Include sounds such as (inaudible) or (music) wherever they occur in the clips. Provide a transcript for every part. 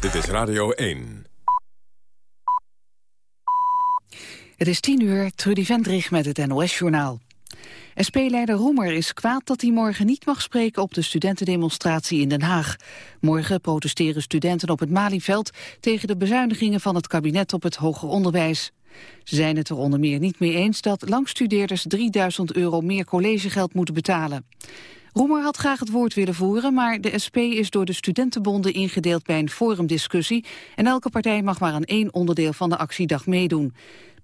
Dit is Radio 1. Het is tien uur, Trudy Vendrich met het NOS-journaal. SP-leider Roemer is kwaad dat hij morgen niet mag spreken op de studentendemonstratie in Den Haag. Morgen protesteren studenten op het Malieveld tegen de bezuinigingen van het kabinet op het hoger onderwijs. Ze zijn het er onder meer niet mee eens dat langstudeerders 3000 euro meer collegegeld moeten betalen. Roemer had graag het woord willen voeren, maar de SP is door de studentenbonden ingedeeld bij een forumdiscussie en elke partij mag maar aan één onderdeel van de actiedag meedoen.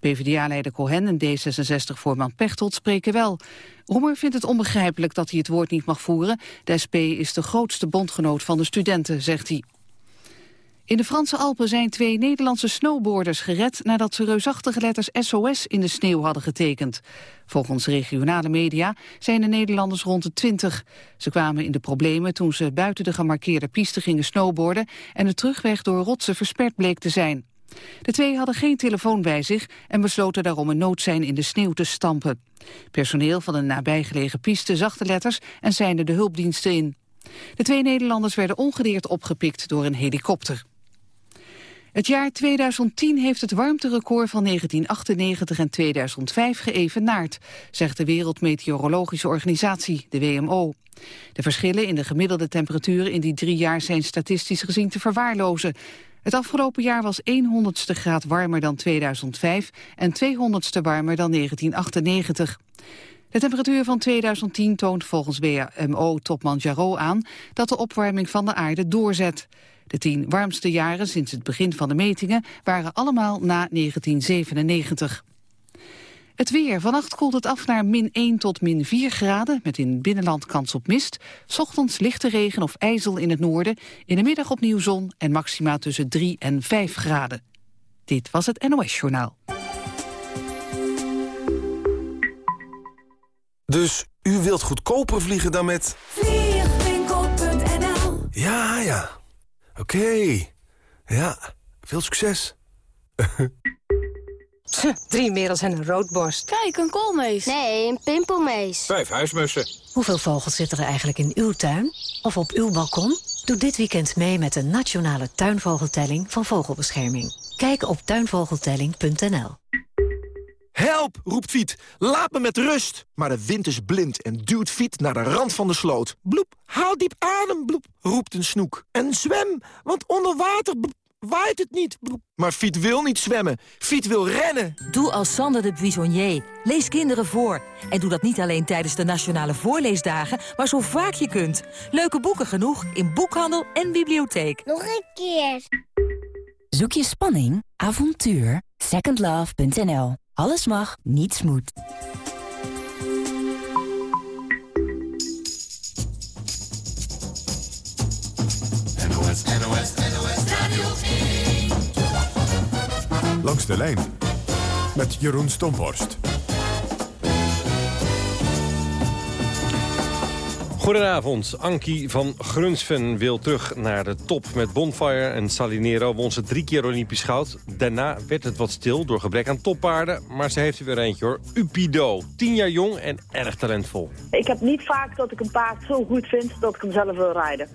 PvdA-leider Cohen en D66-voorman Pechtold spreken wel. Roemer vindt het onbegrijpelijk dat hij het woord niet mag voeren. De SP is de grootste bondgenoot van de studenten, zegt hij. In de Franse Alpen zijn twee Nederlandse snowboarders gered... nadat ze reusachtige letters SOS in de sneeuw hadden getekend. Volgens regionale media zijn de Nederlanders rond de 20. Ze kwamen in de problemen toen ze buiten de gemarkeerde piste gingen snowboarden... en de terugweg door rotsen versperd bleek te zijn. De twee hadden geen telefoon bij zich en besloten daarom een noodsein in de sneeuw te stampen. Personeel van een nabijgelegen piste zag de letters en seinde de hulpdiensten in. De twee Nederlanders werden ongedeerd opgepikt door een helikopter. Het jaar 2010 heeft het warmterecord van 1998 en 2005 geëvenaard, zegt de Wereldmeteorologische Organisatie, de WMO. De verschillen in de gemiddelde temperaturen in die drie jaar zijn statistisch gezien te verwaarlozen. Het afgelopen jaar was 1 honderdste graad warmer dan 2005 en 200ste warmer dan 1998. De temperatuur van 2010 toont volgens WMO-topman Jarot aan dat de opwarming van de aarde doorzet. De tien warmste jaren sinds het begin van de metingen waren allemaal na 1997. Het weer. Vannacht koelt het af naar min 1 tot min 4 graden... met in het binnenland kans op mist. Ochtends lichte regen of ijzel in het noorden. In de middag opnieuw zon en maxima tussen 3 en 5 graden. Dit was het NOS Journaal. Dus u wilt goedkoper vliegen dan met... Vliegwinkel.nl Ja, ja. Oké. Ja, veel succes. (laughs) Drie merels en een roodborst. Kijk, een koolmees. Nee, een pimpelmees. Vijf huismussen. Hoeveel vogels zitten er eigenlijk in uw tuin? Of op uw balkon? Doe dit weekend mee met de nationale tuinvogeltelling van Vogelbescherming. Kijk op tuinvogeltelling.nl. Help, roept Fiet. Laat me met rust. Maar de wind is blind en duwt Fiet naar de rand van de sloot. Bloep, haal diep adem, bloep, roept een snoek. En zwem, want onder water bloep, waait het niet. Bloep. Maar Fiet wil niet zwemmen. Fiet wil rennen. Doe als Sander de Buissonnier. Lees kinderen voor. En doe dat niet alleen tijdens de Nationale Voorleesdagen, maar zo vaak je kunt. Leuke boeken genoeg in boekhandel en bibliotheek. Nog een keer. Zoek je spanning, avontuur? Secondlove.nl. Alles mag, niets moet. NOS, NOS, NOS Radio 1. Langs de lijn met Jeroen Stomborst. Goedenavond. Ankie van Grunsven wil terug naar de top met Bonfire en Salinero. Won ze drie keer Olympisch goud. Daarna werd het wat stil door gebrek aan toppaarden. Maar ze heeft er weer eentje hoor. Upido. Tien jaar jong en erg talentvol. Ik heb niet vaak dat ik een paard zo goed vind dat ik hem zelf wil rijden.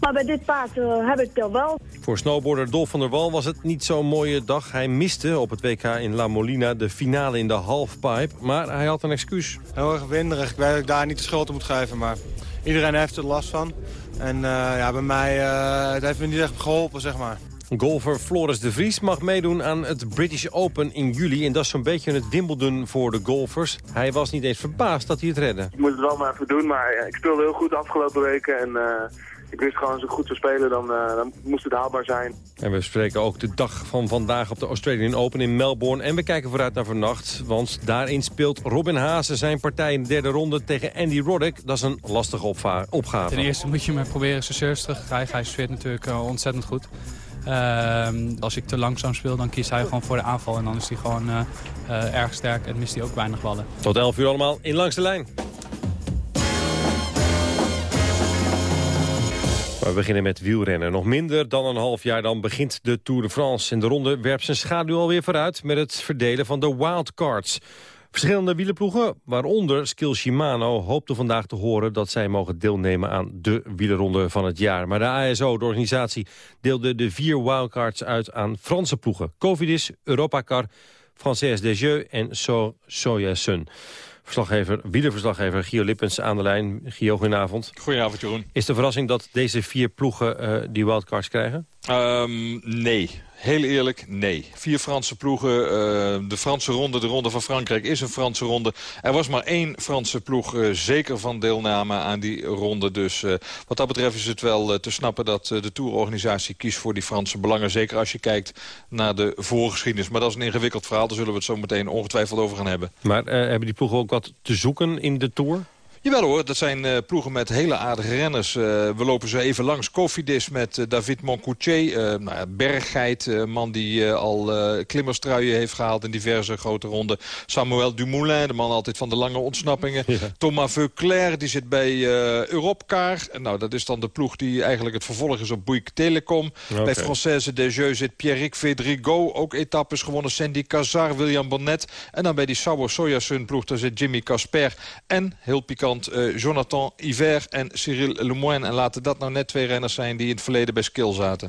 Maar bij dit paard uh, heb ik dat wel. Voor snowboarder Dolf van der Wal was het niet zo'n mooie dag. Hij miste op het WK in La Molina de finale in de halfpipe. Maar hij had een excuus. Heel erg winderig. Ik weet dat ik daar niet de schuld op moet geven. Maar iedereen heeft er last van. En uh, ja, bij mij uh, het heeft me niet echt geholpen, zeg maar. Golfer Floris de Vries mag meedoen aan het British Open in juli. En dat is zo'n beetje het Wimbledon voor de golfers. Hij was niet eens verbaasd dat hij het redde. Ik moet het wel maar even doen, maar ik speelde heel goed de afgelopen weken. En ik wist gewoon als ik goed zou spelen, dan, uh, dan moest het haalbaar zijn. En we spreken ook de dag van vandaag op de Australian Open in Melbourne. En we kijken vooruit naar vannacht, want daarin speelt Robin Haase zijn partij in de derde ronde tegen Andy Roddick. Dat is een lastige opgave. Ten eerste moet je maar proberen zijn service terug te krijgen. Hij sfeert natuurlijk uh, ontzettend goed. Uh, als ik te langzaam speel, dan kiest hij gewoon voor de aanval. En dan is hij gewoon uh, uh, erg sterk en mist hij ook weinig ballen. Tot 11 uur allemaal in Langs de Lijn. We beginnen met wielrennen. Nog minder dan een half jaar dan begint de Tour de France. En de ronde werpt zijn schaduw alweer vooruit... met het verdelen van de wildcards. Verschillende wielerploegen, waaronder Skill Shimano, hoopten vandaag te horen dat zij mogen deelnemen aan de wielerronde van het jaar. Maar de ASO, de organisatie, deelde de vier wildcards uit aan Franse ploegen. Covidis, Europacar, Française Desjeux en So Sojasun. Verslaggever, wielerverslaggever Gio Lippens aan de lijn. Gio, goedenavond. Goedenavond, Jeroen. Is de verrassing dat deze vier ploegen uh, die wildcards krijgen? Um, nee. Heel eerlijk, nee. Vier Franse ploegen. Uh, de Franse ronde, de ronde van Frankrijk, is een Franse ronde. Er was maar één Franse ploeg uh, zeker van deelname aan die ronde. Dus uh, wat dat betreft is het wel te snappen dat de tourorganisatie kiest voor die Franse belangen. Zeker als je kijkt naar de voorgeschiedenis. Maar dat is een ingewikkeld verhaal. Daar zullen we het zo meteen ongetwijfeld over gaan hebben. Maar hebben die ploegen ook wat te zoeken in de Tour? Jawel hoor, dat zijn uh, ploegen met hele aardige renners. Uh, we lopen zo even langs. Cofidis met uh, David Moncoutier. nou, Berggeit, man die al klimmerstruien heeft gehaald in diverse grote ronden. Samuel Dumoulin, de man altijd van de lange ontsnappingen. (laughs) Ja. Thomas Veuclair, die zit bij Europcar. Nou, dat is dan de ploeg die eigenlijk het vervolg is op Bouygues Telecom. Okay. Bij Française Desjeux zit Pierrick Vedrigo. Ook etappes gewonnen. Sandy Cazar, William Bonnet. En dan bij die Sauer Sojasun ploeg, daar zit Jimmy Casper. En, heel pikant, uh, Jonathan Iver en Cyril Lemoyne. En laten dat nou net twee renners zijn die in het verleden bij Skill zaten.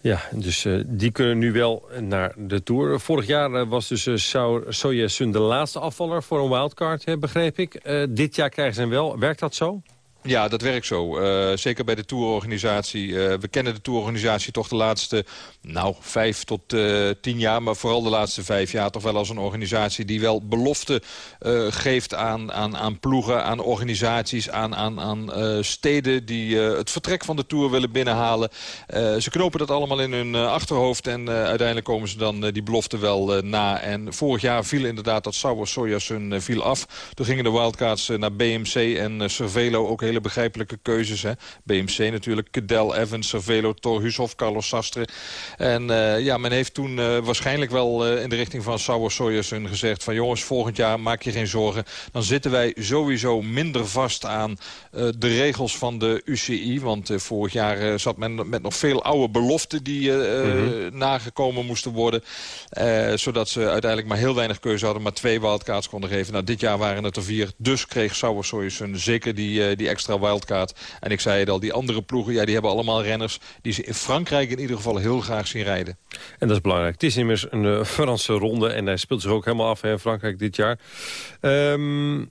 Ja, dus uh, die kunnen nu wel naar de Tour. Vorig jaar uh, was dus uh, Soja de laatste afvaller voor een wildcard, hè, begreep ik. dit jaar krijgen ze hem wel. Werkt dat zo? Ja, dat werkt zo. Uh, zeker bij de tourorganisatie. Uh, we kennen de tourorganisatie toch de laatste nou, vijf tot uh, tien jaar... maar vooral de laatste vijf jaar toch wel als een organisatie... die wel belofte geeft aan, aan, aan ploegen, aan organisaties... aan, aan, aan steden die het vertrek van de tour willen binnenhalen. ze knopen dat allemaal in hun achterhoofd... en uiteindelijk komen ze dan die belofte wel na. En vorig jaar viel inderdaad dat Sauer Sojasun viel af. Toen gingen de wildcards naar BMC en Cervelo ook heel hele begrijpelijke keuzes. Hè? BMC natuurlijk, Cadel, Evans, Cervelo, Thor Hushoff, Carlos Sastre. En uh, ja, men heeft toen uh, waarschijnlijk wel uh, in de richting van Sauer Sojersen gezegd... van jongens, volgend jaar maak je geen zorgen. Dan zitten wij sowieso minder vast aan de regels van de UCI. Want vorig jaar zat men met nog veel oude beloften... die mm -hmm. nagekomen moesten worden. zodat ze uiteindelijk maar heel weinig keuze hadden... maar twee wildcards konden geven. Nou, dit jaar waren het er vier. Dus kreeg Sauer Sojersen zeker die, die extra extra wildcard. En ik zei het al, die andere ploegen, ja, die hebben allemaal renners... die ze in Frankrijk in ieder geval heel graag zien rijden. En dat is belangrijk. Het is immers een uh, Franse ronde en hij speelt zich ook helemaal af in Frankrijk dit jaar. Um,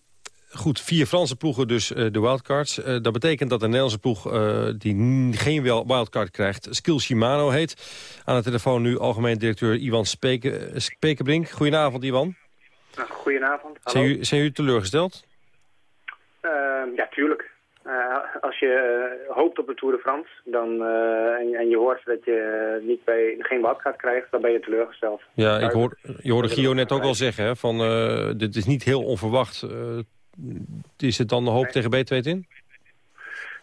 goed, vier Franse ploegen dus uh, de wildcards. Uh, dat betekent dat de Nederlandse ploeg uh, die geen wildcard krijgt... Skill Shimano heet. Aan de telefoon nu algemeen directeur Iwan Speke, Spekenbrink. Goedenavond, Iwan. Nou, goedenavond. Hallo. Zijn, u, zijn u teleurgesteld? ja, tuurlijk. Uh, als je uh, hoopt op de Tour de France dan, uh, en, en, je hoort dat je niet bij, geen wildcard krijgt, dan ben je teleurgesteld. Ja, ik hoor, je hoorde Gio net ook al zeggen, hè, van, dit is niet heel onverwacht. is het dan de hoop nee. tegen B2 in?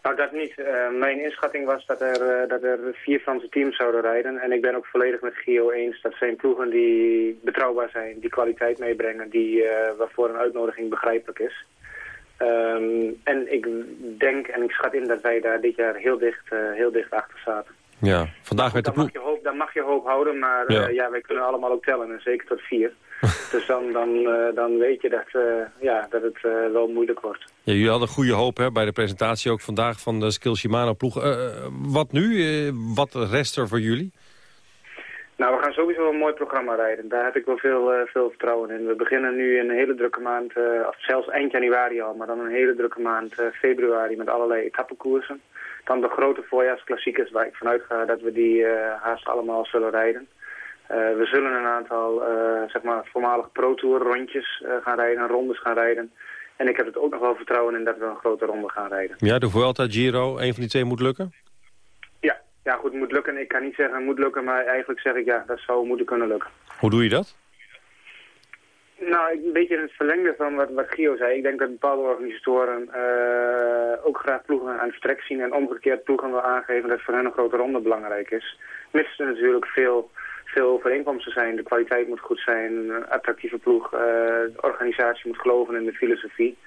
Nou, dat niet. mijn inschatting was dat er, dat er vier Franse teams zouden rijden. En ik ben ook volledig met Gio eens. Dat zijn ploegen die betrouwbaar zijn, die kwaliteit meebrengen, die, waarvoor een uitnodiging begrijpelijk is. Um, en ik denk en ik schat in dat wij daar dit jaar heel dicht, uh, heel dicht achter zaten. Ja, vandaag werd de ploeg... Dan, dan mag je hoop houden, maar ja. Uh, ja, wij kunnen allemaal ook tellen, en zeker tot vier. (laughs) dus dan, dan, uh, dan weet je dat, ja, dat het wel moeilijk wordt. Ja, jullie hadden goede hoop hè, bij de presentatie ook vandaag van de Skill Shimano ploeg. wat nu? wat rest er voor jullie? Nou, we gaan sowieso een mooi programma rijden. Daar heb ik wel veel, uh, veel vertrouwen in. We beginnen nu een hele drukke maand, of zelfs eind januari al, maar dan een hele drukke maand uh, februari met allerlei etappekoersen. Dan de grote voorjaarsklassiekers waar ik vanuit ga dat we die haast allemaal zullen rijden. we zullen een aantal, zeg maar, voormalige pro-tour rondjes gaan rijden, rondes gaan rijden. En ik heb het ook nog wel vertrouwen in dat we een grote ronde gaan rijden. Ja, de Vuelta, Giro, een van die twee moet lukken? Ja, goed, moet lukken. Ik kan niet zeggen moet lukken, maar eigenlijk zeg ik ja, dat zou moeten kunnen lukken. Hoe doe je dat? Nou, een beetje in het verlengde van wat, wat Gio zei. Ik denk dat bepaalde organisatoren uh, ook graag ploegen aan het vertrek zien... en omgekeerd ploegen wil aangeven dat voor hen een grote ronde belangrijk is. Mits er natuurlijk veel, veel overeenkomsten zijn. De kwaliteit moet goed zijn, een attractieve ploeg. Uh, de organisatie moet geloven in de filosofie.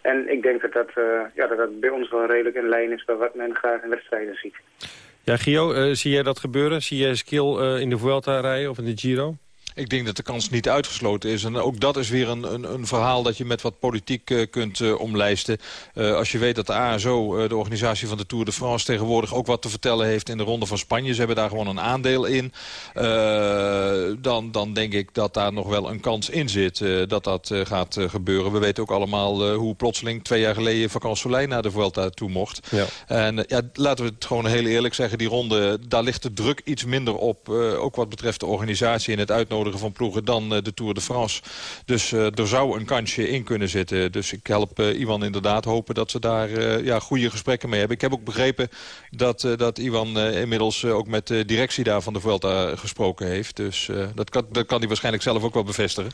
En ik denk dat dat, uh, ja, dat dat bij ons wel redelijk in lijn is... bij wat men graag in wedstrijden ziet. Ja, Gio, uh, zie jij dat gebeuren? Zie jij Skill uh, in de Vuelta rijden of in de Giro? Ik denk dat de kans niet uitgesloten is. En ook dat is weer een, een, een verhaal dat je met wat politiek uh, kunt uh, omlijsten. Uh, als je weet dat de ASO, de organisatie van de Tour de France... tegenwoordig ook wat te vertellen heeft in de Ronde van Spanje. Ze hebben daar gewoon een aandeel in. dan, dan denk ik dat daar nog wel een kans in zit dat dat gaat gebeuren. We weten ook allemaal hoe plotseling twee jaar geleden... Vakant Soleil naar de Vuelta toe mocht. Ja. En ja, laten we het gewoon heel eerlijk zeggen. Die ronde, daar ligt de druk iets minder op. ook wat betreft de organisatie en het uitnodigen van ploegen dan eh, de Tour de France. Dus eh, er zou een kansje in kunnen zitten. Dus ik help eh, Iwan inderdaad hopen dat ze daar ja, goede gesprekken mee hebben. Ik heb ook begrepen dat, dat Iwan inmiddels ook met de directie daar van de Vuelta gesproken heeft. Dus dat, kan, dat kan hij waarschijnlijk zelf ook wel bevestigen.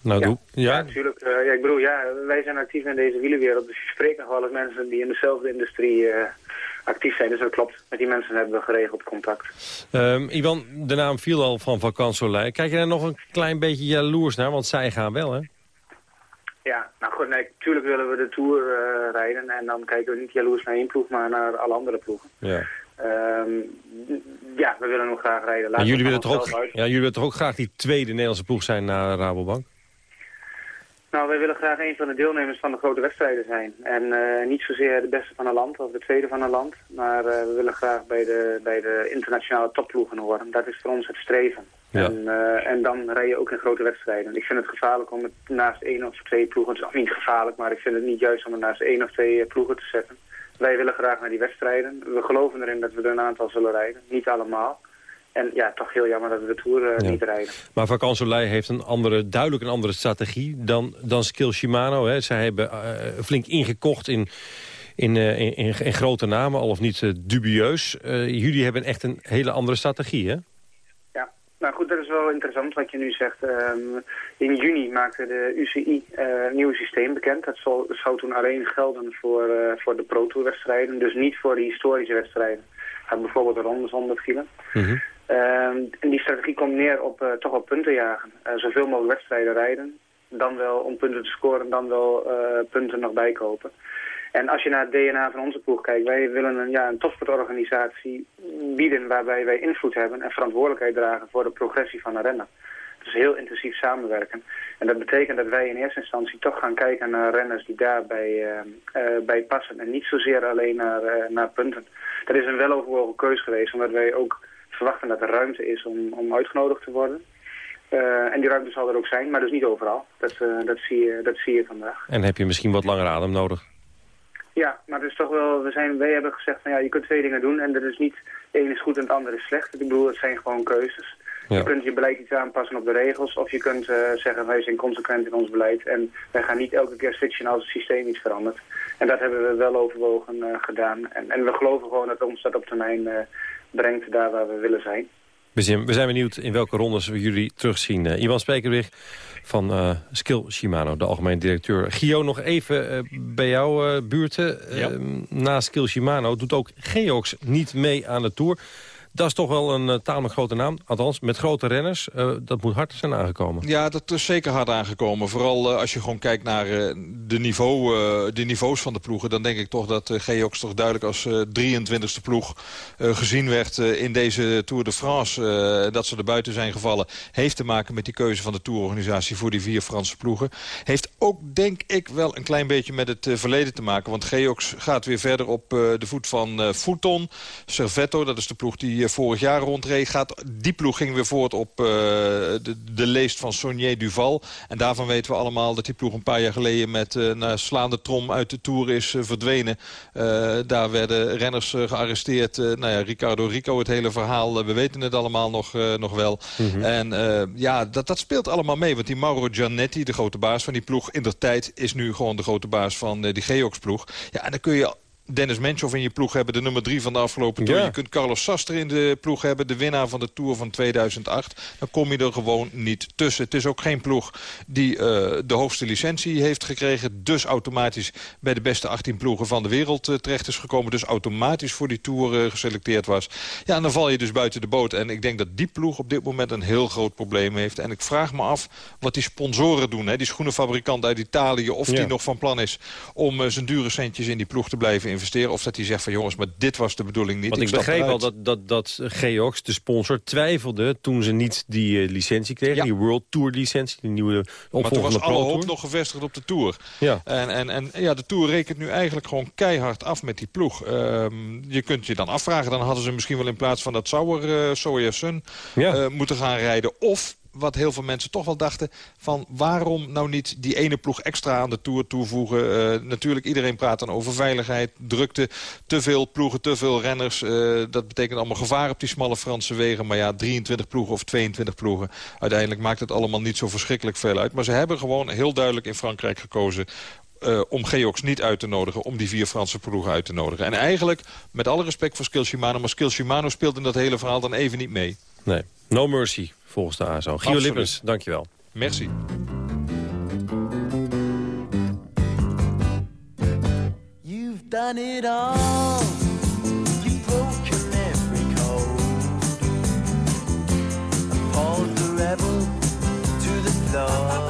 Nou, ja. doe. Ja, ja natuurlijk. ja, ik bedoel, ja, wij zijn actief in deze wielenwereld. Dus je spreekt nog wel eens mensen die in dezelfde industrie actief zijn. Dus dat klopt. Met die mensen hebben we geregeld contact. Um, Ivan, de naam viel al van Vakant Soleil. Kijk je daar nog een klein beetje jaloers naar? Want zij gaan wel, hè? Ja, nou goed, nee, natuurlijk willen we de Tour uh, rijden. En dan kijken we niet jaloers naar één ploeg, maar naar alle andere ploegen. Ja. Um, ja, we willen nog graag rijden. En jullie willen, toch ook, ja, jullie willen toch ook graag die tweede Nederlandse ploeg zijn naar Rabobank? Nou, wij willen graag een van de deelnemers van de grote wedstrijden zijn. En uh, niet zozeer de beste van een land of de tweede van een land. Maar uh, we willen graag bij de, bij de internationale topploegen horen. Dat is voor ons het streven. Ja. En, uh, en dan rij je ook in grote wedstrijden. Ik vind het gevaarlijk om het naast één of twee ploegen... Het is niet gevaarlijk, maar ik vind het niet juist om het naast één of twee ploegen te zetten. Wij willen graag naar die wedstrijden. We geloven erin dat we er een aantal zullen rijden. Niet allemaal. En ja, toch heel jammer dat we de Tour uh, ja. niet rijden. Maar Vakant Soleil heeft een andere, duidelijk een andere strategie dan, dan Skill Shimano. Hè. Zij hebben uh, flink ingekocht in, in, uh, in, in, in, grote namen, al of niet dubieus. jullie hebben echt een hele andere strategie, hè? Ja, nou goed, dat is wel interessant wat je nu zegt. Um, in juni maakte de UCI een nieuw systeem bekend. Dat zou, zou toen alleen gelden voor, voor de Pro Tour wedstrijden. Dus niet voor de historische wedstrijden. bijvoorbeeld de ronde zonder vielen. Mm -hmm. Uh, en die strategie komt neer op uh, toch wel punten jagen. Uh, zoveel mogelijk wedstrijden rijden. Dan wel om punten te scoren, dan wel uh, punten nog bijkopen. En als je naar het DNA van onze ploeg kijkt, wij willen een, ja, een topsportorganisatie bieden waarbij wij invloed hebben en verantwoordelijkheid dragen voor de progressie van de renner. Dus heel intensief samenwerken. En dat betekent dat wij in eerste instantie toch gaan kijken naar renners die daarbij bij passen. En niet zozeer alleen naar, naar punten. Dat is een weloverwogen keus geweest, omdat wij ook verwachten dat er ruimte is om, om uitgenodigd te worden. Uh, en die ruimte zal er ook zijn, maar dus niet overal. Dat, uh, dat, zie, je, dat zie je vandaag. En heb je misschien wat langer adem nodig? Ja, maar het is toch wel, we zijn, wij hebben gezegd van ja, je kunt twee dingen doen en dat is niet, één is goed en het andere is slecht. Ik bedoel, het zijn gewoon keuzes. Ja. Je kunt je beleid iets aanpassen op de regels of je kunt uh, zeggen wij zijn consequent in ons beleid en wij gaan niet elke keer switchen als het systeem iets verandert. En dat hebben we wel overwogen gedaan. En, en we geloven gewoon dat ons dat op termijn brengt daar waar we willen zijn. We zijn, we zijn benieuwd in welke rondes we jullie terugzien. Uh, Iwan Spekerweg van uh, Skill Shimano, de algemeen directeur. Gio, nog even uh, bij jouw buurten. Ja. na Skill Shimano doet ook Geox niet mee aan de Tour. Dat is toch wel een uh, tamelijk grote naam. Althans, met grote renners. Uh, dat moet hard zijn aangekomen. Ja, dat is zeker hard aangekomen. Vooral uh, als je gewoon kijkt naar de, niveau, de niveaus van de ploegen. Dan denk ik toch dat Geox toch duidelijk als 23e ploeg gezien werd in deze Tour de France. dat ze er buiten zijn gevallen. Heeft te maken met die keuze van de tourorganisatie voor die vier Franse ploegen. Heeft ook, denk ik, wel een klein beetje met het verleden te maken. Want Geox gaat weer verder op de voet van Fouton. Servetto, dat is de ploeg die vorig jaar rondreed. Gaat, die ploeg ging weer voort op uh, de, de leest van Sonier Duval. En daarvan weten we allemaal dat die ploeg een paar jaar geleden... met uh, naar slaande trom uit de Tour is verdwenen. daar werden renners gearresteerd. nou ja, Ricardo Rico, het hele verhaal. we weten het allemaal nog, nog wel. Mm -hmm. En ja, dat, dat speelt allemaal mee. Want die Mauro Giannetti, de grote baas van die ploeg... in der tijd is nu gewoon de grote baas van die Geox-ploeg. Ja, en dan kun je Dennis Menchoff in je ploeg hebben. De nummer drie van de afgelopen Tour. Ja. Je kunt Carlos Saster in de ploeg hebben. De winnaar van de Tour van 2008. Dan kom je er gewoon niet tussen. Het is ook geen ploeg die uh, de hoogste licentie heeft gekregen. Dus automatisch bij de beste 18 ploegen van de wereld uh, terecht is gekomen. Dus automatisch voor die Tour uh, geselecteerd was. Ja, en dan val je dus buiten de boot. En ik denk dat die ploeg op dit moment een heel groot probleem heeft. En ik vraag me af wat die sponsoren doen. Hè? Die schoenenfabrikant uit Italië. Of ja. die nog van plan is om zijn dure centjes in die ploeg te blijven investeren investeren... of dat hij zegt van jongens, maar dit was de bedoeling niet. Want ik, stap begreep al dat, dat, dat Geox, de sponsor, twijfelde... toen ze niet die eh, licentie kregen, die World Tour licentie... die nieuwe Maar toen was alle hoop nog gevestigd op de Tour. Ja. En, en, en ja, de Tour rekent nu eigenlijk gewoon keihard af met die ploeg. Ehm, je kunt je dan afvragen, dan hadden ze misschien wel in plaats van dat Sauer, uh, Soja Sun... eh, moeten gaan rijden. Of wat heel veel mensen toch wel dachten... van waarom nou niet die ene ploeg extra aan de Tour toevoegen? Uh, natuurlijk, iedereen praat dan over veiligheid, drukte. Te veel ploegen, te veel renners. Uh, dat betekent allemaal gevaar op die smalle Franse wegen. Maar ja, 23 ploegen of 22 ploegen. Uiteindelijk maakt het allemaal niet zo verschrikkelijk veel uit. Maar ze hebben gewoon heel duidelijk in Frankrijk gekozen... Uh, om Geox niet uit te nodigen, om die vier Franse ploegen uit te nodigen. En eigenlijk, met alle respect voor Skill Shimano... maar Skill Shimano speelt in dat hele verhaal dan even niet mee. Nee, no mercy volgens de ASO. Gio Lippens, dankjewel. Merci. You've done it all. You've broken every code. And pulled the rebel to the floor.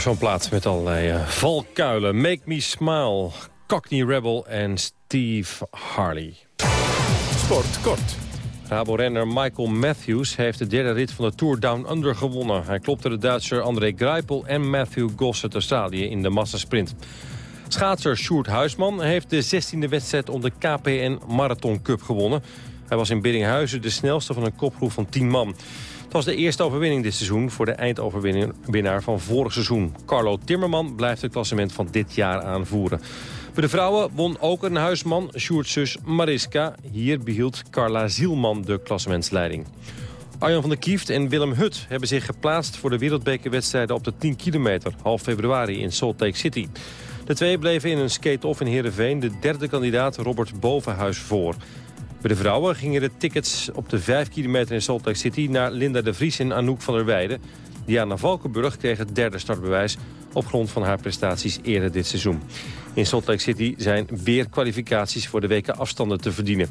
Op zo'n plaats met allerlei eh, valkuilen. Make Me Smile, Cockney Rebel en Steve Harley. Sport kort. Rabo-renner Michael Matthews heeft de derde rit van de Tour Down Under gewonnen. Hij klopte de Duitser André Greipel en Matthew Goss uit Australië in de massasprint. Schaatser Sjoerd Huisman heeft de 16e wedstrijd om de KPN Marathon Cup gewonnen. Hij was in Biddinghuizen de snelste van een kopgroep van 10 man. Het was de eerste overwinning dit seizoen voor de eindoverwinnaar van vorig seizoen. Carlo Timmerman blijft het klassement van dit jaar aanvoeren. Bij de vrouwen won ook een huisman, Sjoerd's zus Mariska. Hier behield Carla Zielman de klassementsleiding. Arjan van der Kieft en Willem Hut hebben zich geplaatst... voor de wereldbekerwedstrijden op de 10 kilometer, half februari in Salt Lake City. De twee bleven in een skate-off in Heerenveen de derde kandidaat Robert Bovenhuis voor. Bij de vrouwen gingen de tickets op de 5 kilometer in Salt Lake City... naar Linda de Vries en Anouk van der Weijden. Diana Valkenburg kreeg het derde startbewijs... op grond van haar prestaties eerder dit seizoen. In Salt Lake City zijn weer kwalificaties voor de weken afstanden te verdienen.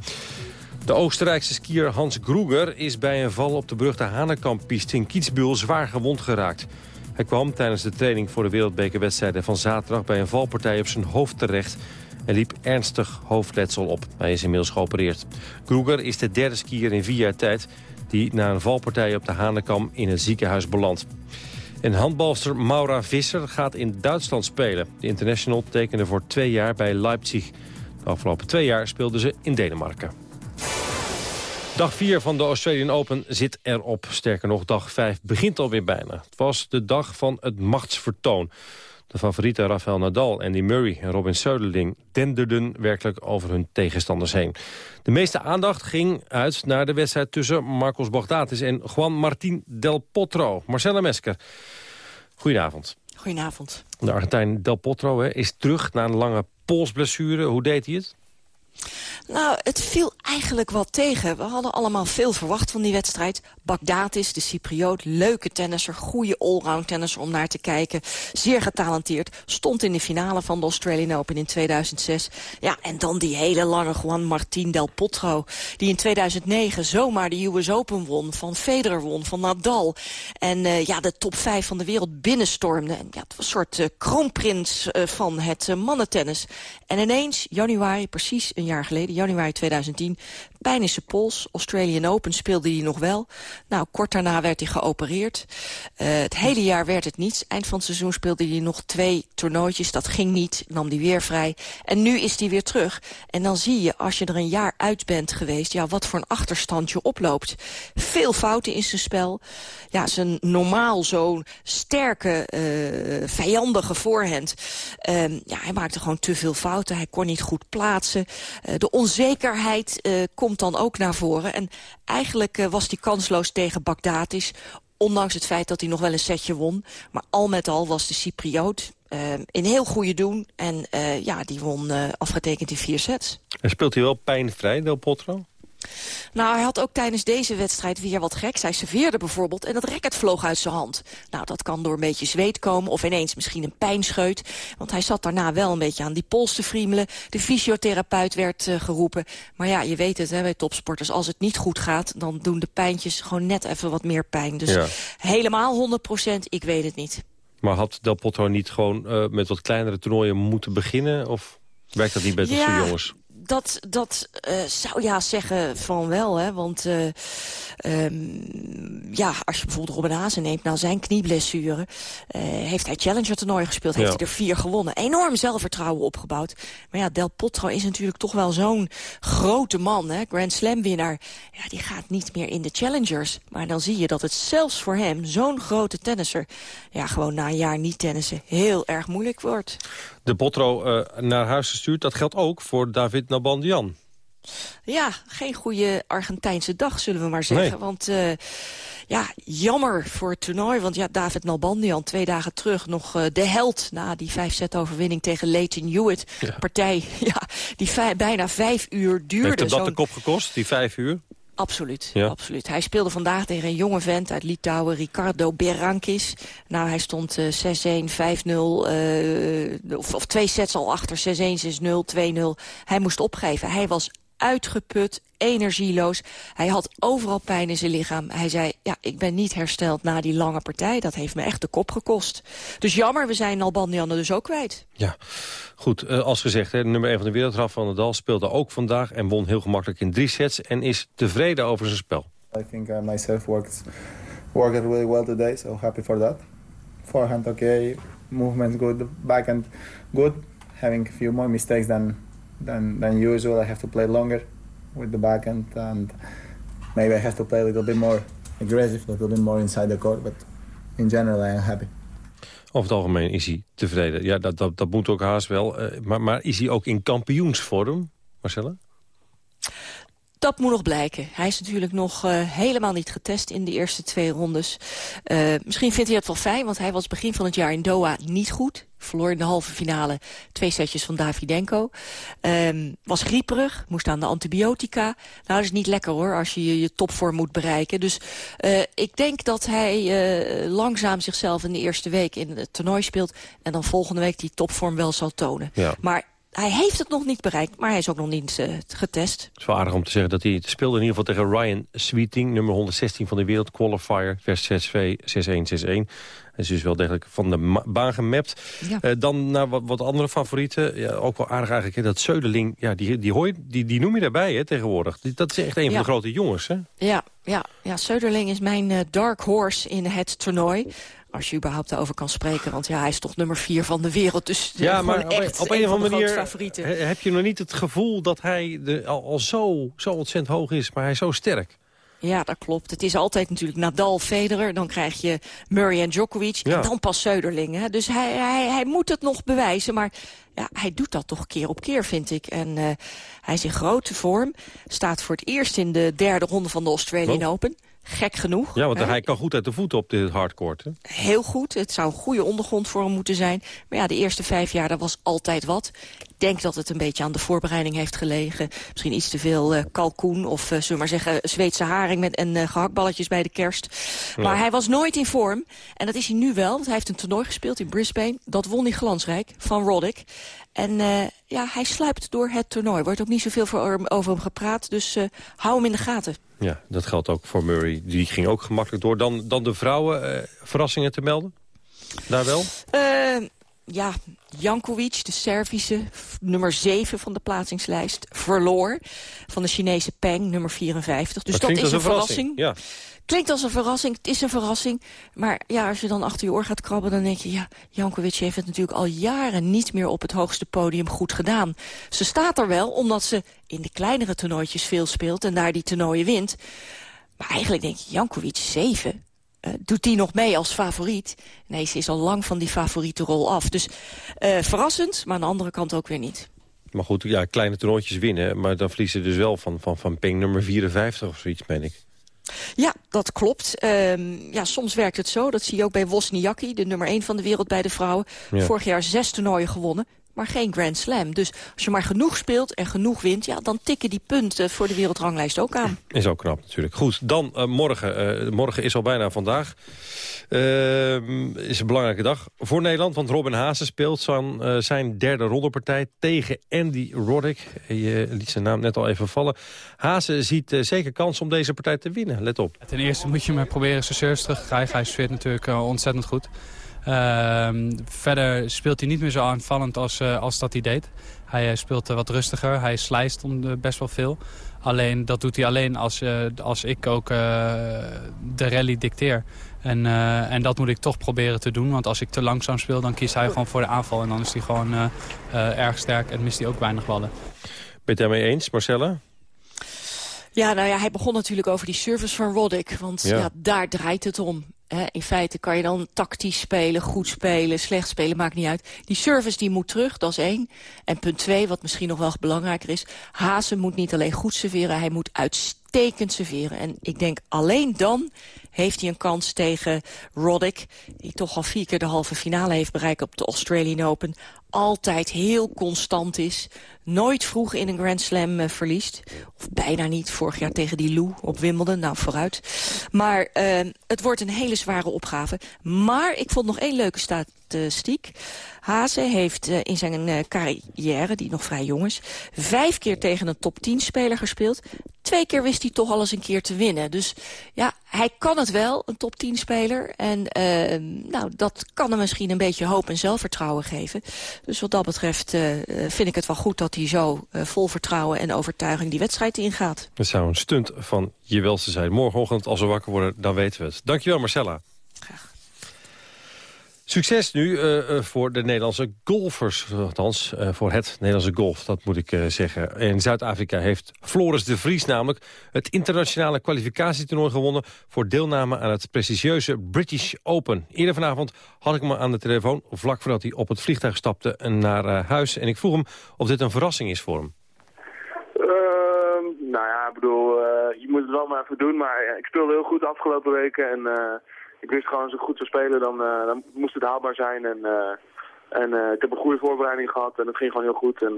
De Oostenrijkse skier Hans Gruger is bij een val op de beruchte Hanekamp-piste in Kitzbühel zwaar gewond geraakt. Hij kwam tijdens de training voor de wereldbekerwedstrijden van zaterdag bij een valpartij op zijn hoofd terecht en liep ernstig hoofdletsel op. Hij is inmiddels geopereerd. Gruger is de derde skier in vier jaar tijd die na een valpartij op de Hanekam in het ziekenhuis belandt. En handbalster Maura Visser gaat in Duitsland spelen. De international tekende voor twee jaar bij Leipzig. De afgelopen twee jaar speelde ze in Denemarken. Dag 4 van de Australian Open zit erop. Sterker nog, dag 5 begint alweer bijna. Het was de dag van het machtsvertoon. De favorieten Rafael Nadal, Andy Murray en Robin Söderling... denderden werkelijk over hun tegenstanders heen. De meeste aandacht ging uit naar de wedstrijd tussen Marcos Baghdatis... en Juan Martín Del Potro. Marcella Mesker, goedenavond. Goedenavond. De Argentijn Del Potro hè, is terug na een lange polsblessure. Hoe deed hij het? Nou, het viel eigenlijk wel tegen. We hadden allemaal veel verwacht van die wedstrijd. Bagdatis, de Cypriot, leuke tennisser, goede allround tennisser om naar te kijken. Zeer getalenteerd. Stond in de finale van de Australian Open in 2006. Ja, en dan die hele lange Juan Martín Del Potro. Die in 2009 zomaar de US Open won. Van Federer won, van Nadal. En uh, ja, de top 5 van de wereld binnenstormde. En ja, het was een soort uh, kroonprins uh, van het mannentennis. En ineens, januari, precies een jaar geleden, januari 2010... pijn in zijn pols. Australian Open speelde hij nog wel. Nou, kort daarna werd hij geopereerd. Uh, het hele jaar werd het niets. Eind van het seizoen speelde hij nog twee toernooitjes. Dat ging niet, nam hij weer vrij. En nu is hij weer terug. En dan zie je, als je er een jaar uit bent geweest... ja, wat voor een achterstand je oploopt. Veel fouten in zijn spel. Ja, zijn normaal zo'n sterke, uh, vijandige voorhand. Uh, ja, hij maakte gewoon te veel fouten. Hij kon niet goed plaatsen. Uh, de onzekerheid uh, komt dan ook naar voren. En eigenlijk uh, was hij kansloos tegen Bagdatis. Ondanks het feit dat hij nog wel een setje won. Maar al met al was de Cypriot uh, in heel goede doen. En uh, ja, die won afgetekend in vier sets. En speelt hij wel pijnvrij, Del Potro? Nou, hij had ook tijdens deze wedstrijd weer wat geks. Hij serveerde bijvoorbeeld en het racket vloog uit zijn hand. Nou, dat kan door een beetje zweet komen of ineens misschien een pijnscheut. Want hij zat daarna wel een beetje aan die pols te friemelen. De fysiotherapeut werd uh, geroepen. Maar ja, je weet het hè, bij topsporters. Als het niet goed gaat, dan doen de pijntjes gewoon net even wat meer pijn. Dus ja. helemaal 100 procent, ik weet het niet. Maar had Del Potro niet gewoon uh, met wat kleinere toernooien moeten beginnen? Of werkt dat niet bij ja. de jongens? Dat, dat uh, zou ja zeggen van wel, hè. Want uh, um, ja, als je bijvoorbeeld Robin Hazen neemt... nou zijn knieblessure, uh, heeft hij Challenger toernooi gespeeld. Heeft hij er vier gewonnen. Enorm zelfvertrouwen opgebouwd. Maar ja, Del Potro is natuurlijk toch wel zo'n grote man, hè. Grand Slam winnaar. Ja, die gaat niet meer in de Challengers. Maar dan zie je dat het zelfs voor hem, zo'n grote tennisser... ja, gewoon na een jaar niet tennissen heel erg moeilijk wordt. De Potro uh, naar huis gestuurd, dat geldt ook voor David Nalbandian. Ja, geen goede Argentijnse dag, zullen we maar zeggen. Nee. Want uh, ja, jammer voor het toernooi. Want ja, David Nalbandian twee dagen terug nog uh, de held... na die vijf-set overwinning tegen Leighton Hewitt. Ja. Partij (laughs) ja, die bijna vijf uur duurde. Heeft hem dat de kop gekost, die vijf uur? Absoluut, ja. absoluut. Hij speelde vandaag tegen een jonge vent uit Litouwen, Ricardo Berankis. Nou, hij stond uh, 6-1, 5-0, uh, of, of twee sets al achter, 6-1, 6-0, 2-0. Hij moest opgeven. Hij was uitgeput, energieloos. Hij had overal pijn in zijn lichaam. Hij zei, ja, ik ben niet hersteld na die lange partij. Dat heeft me echt de kop gekost. Dus jammer, we zijn Albandian dus ook kwijt. Ja, goed. Uh, als gezegd, hè, de nummer 1 van de wereld, Rafa Nadal, speelde ook vandaag... en won heel gemakkelijk in drie sets en is tevreden over zijn spel. I think uh, myself worked, worked really well today, so happy for that. Forehand okay, movement good, backhand good. having a few more mistakes than than than usual. I have to play longer with the backhand, and maybe I have to play a little bit more aggressive, a little bit more inside the court. But in general, I am happy. Over het algemeen is hij tevreden. Ja, dat, dat, dat moet ook haast wel. Eh, maar, maar is hij ook in kampioensvorm, Marcella? Dat moet nog blijken. Hij is natuurlijk nog uh, helemaal niet getest in de eerste twee rondes. Uh, misschien vindt hij het wel fijn, want hij was begin van het jaar in Doha niet goed. Verloor in de halve finale twee setjes van Davidenko. Um, was grieperig, moest aan de antibiotica. Nou, dat is niet lekker hoor, als je je, je topvorm moet bereiken. Dus uh, ik denk dat hij uh, langzaam zichzelf in de eerste week in het toernooi speelt... en dan volgende week die topvorm wel zal tonen. Ja. Maar hij heeft het nog niet bereikt, maar hij is ook nog niet uh, getest. Het is wel aardig om te zeggen dat hij het speelde in ieder geval tegen Ryan Sweeting... nummer 116 van de wereld, qualifier, vers 6-2, 6-1, 6-1. Hij is dus wel degelijk van de baan gemapt. Ja. Uh, dan naar wat, wat, andere favorieten. Ja, ook wel aardig eigenlijk, hè, dat Zeudeling, ja, die, die, hooi, die, die noem je daarbij hè, tegenwoordig. Die, dat is echt een Ja. van de grote jongens, hè? Ja, ja, ja Söderling is mijn uh, dark horse in het toernooi. Als je überhaupt daarover kan spreken. Want ja, hij is toch nummer vier van de wereld. Dus Ja, gewoon maar op, echt op een een of andere manier favorieten. heb je nog niet het gevoel dat hij de, al, al zo, zo ontzettend hoog is. Maar hij is zo sterk. Ja, dat klopt. Het is altijd natuurlijk Nadal, Federer. Dan krijg je Murray en Djokovic. Ja. En dan pas Söderling. Hè. Dus hij, hij, hij moet het nog bewijzen. Maar ja, hij doet dat toch keer op keer, vind ik. En uh, hij is in grote vorm. Staat voor het eerst in de derde ronde van de Australian. Open. Gek genoeg. Ja, want hè. hij kan goed uit de voeten op dit hardcourt. Hè? Heel goed. Het zou een goede ondergrond voor hem moeten zijn. Maar ja, de eerste vijf jaar, dat was altijd wat. Ik denk dat het een beetje aan de voorbereiding heeft gelegen. Misschien iets te veel eh, kalkoen of, eh, zullen we maar zeggen, Zweedse haring met en eh, gehaktballetjes bij de kerst. Ja. Maar hij was nooit in vorm. En dat is hij nu wel, want hij heeft een toernooi gespeeld in Brisbane. Dat won hij glansrijk van Roddick. En ja, hij sluipt door het toernooi. Wordt ook niet zoveel over hem gepraat, dus hou hem in de gaten. Ja, dat geldt ook voor Murray. Die ging ook gemakkelijk door. Dan, dan de vrouwen, eh, verrassingen te melden? Daar wel? Eh, ja, Jankovic, de Servische, nummer 7 van de plaatsingslijst, verloor van de Chinese Peng, nummer 54. Dus Dat is een verrassing. Ja. Klinkt als een verrassing, het is een verrassing. Maar ja, als je dan achter je oor gaat krabben, dan denk je... ja, Jankovic heeft het natuurlijk al jaren niet meer op het hoogste podium goed gedaan. Ze staat er wel, omdat ze in de kleinere toernooitjes veel speelt... en daar die toernooien wint. Maar eigenlijk denk je, Jankovic 7... Eh, doet die nog mee als favoriet? Nee, ze is al lang van die favoriete rol af. Dus eh, verrassend, maar aan de andere kant ook weer niet. Maar goed, ja, kleine toernooitjes winnen. Maar dan verliezen ze dus wel van, van, van Peng nummer 54 of zoiets, meen ik. Ja, dat klopt. Ehm, ja, soms werkt het zo. Dat zie je ook bij Wozniacki, de nummer 1 van de wereld bij de vrouwen. Ja. Vorig jaar zes toernooien gewonnen, maar geen Grand Slam. Dus als je maar genoeg speelt en genoeg wint... Ja, dan tikken die punten voor de wereldranglijst ook aan. Is ook knap natuurlijk. Goed, dan eh, morgen. Eh, morgen is al bijna vandaag. Ehm, is een belangrijke dag voor Nederland. Want Robin Haase speelt zijn, eh, zijn derde rondepartij tegen Andy Roddick. Je liet zijn naam net al even vallen. Haase ziet zeker kans om deze partij te winnen. Let op. Ten eerste moet je maar proberen zijn service terug te krijgen. Hij sfeert natuurlijk ontzettend goed. Ehm, verder speelt hij niet meer zo aanvallend als, eh, als dat hij deed. Hij eh, speelt eh, wat rustiger. Hij slijst om de- best wel veel. Alleen dat doet hij alleen als, eh, als ik ook eh, de rally dicteer. En, eh, en dat moet ik toch proberen te doen. Want als ik te langzaam speel, dan kiest hij gewoon voor de aanval. En dan is hij gewoon erg sterk en mist hij ook weinig ballen. Ben je het daarmee eens, Marcella? Ja, nou ja, hij begon natuurlijk over die service van Roddick. Want Ja. ja. daar draait het om. In feite kan je dan tactisch spelen, goed spelen, slecht spelen, maakt niet uit. Die service die moet terug, dat is één. En punt twee, wat misschien nog wel belangrijker is... Hazen moet niet alleen goed serveren, hij moet uitstekend serveren. En ik denk alleen dan heeft hij een kans tegen Roddick... die toch al vier keer de halve finale heeft bereikt op de Australian Open. Altijd heel constant is. Nooit vroeg in een Grand Slam eh, verliest. Of bijna niet, vorig jaar tegen die Lou op Wimbledon. Nou, vooruit. Maar eh, het wordt een hele zware opgave. Maar ik vond nog één leuke statistiek. Haase heeft eh, in zijn carrière, die nog vrij jong is... vijf keer tegen een top 10 speler gespeeld. Twee keer wist hij toch al eens een keer te winnen. Dus ja, hij kan het wel, een top 10 speler. En eh, nou, dat kan hem misschien een beetje hoop en zelfvertrouwen geven. Dus wat dat betreft vind ik het wel goed dat hij zo eh, vol vertrouwen en overtuiging die wedstrijd ingaat. Het zou een stunt van je welste zijn. Morgenochtend, als we wakker worden, dan weten we het. Dankjewel, Marcella. Succes nu uh, uh, voor de Nederlandse golfers. Althans, uh, voor het Nederlandse golf, dat moet ik zeggen. In Zuid-Afrika heeft Floris de Vries namelijk... het internationale kwalificatietoernooi gewonnen... voor deelname aan het prestigieuze British Open. Eerder vanavond had ik hem aan de telefoon... vlak voordat hij op het vliegtuig stapte naar huis. En ik vroeg hem of dit een verrassing is voor hem. Ehm, nou ja, ik bedoel, je moet het wel maar even doen. Maar ik speelde heel goed de afgelopen weken... en ik wist gewoon als ik goed zou spelen, dan, uh, dan moest het haalbaar zijn. En, uh, en uh, ik heb een goede voorbereiding gehad en het ging gewoon heel goed. En,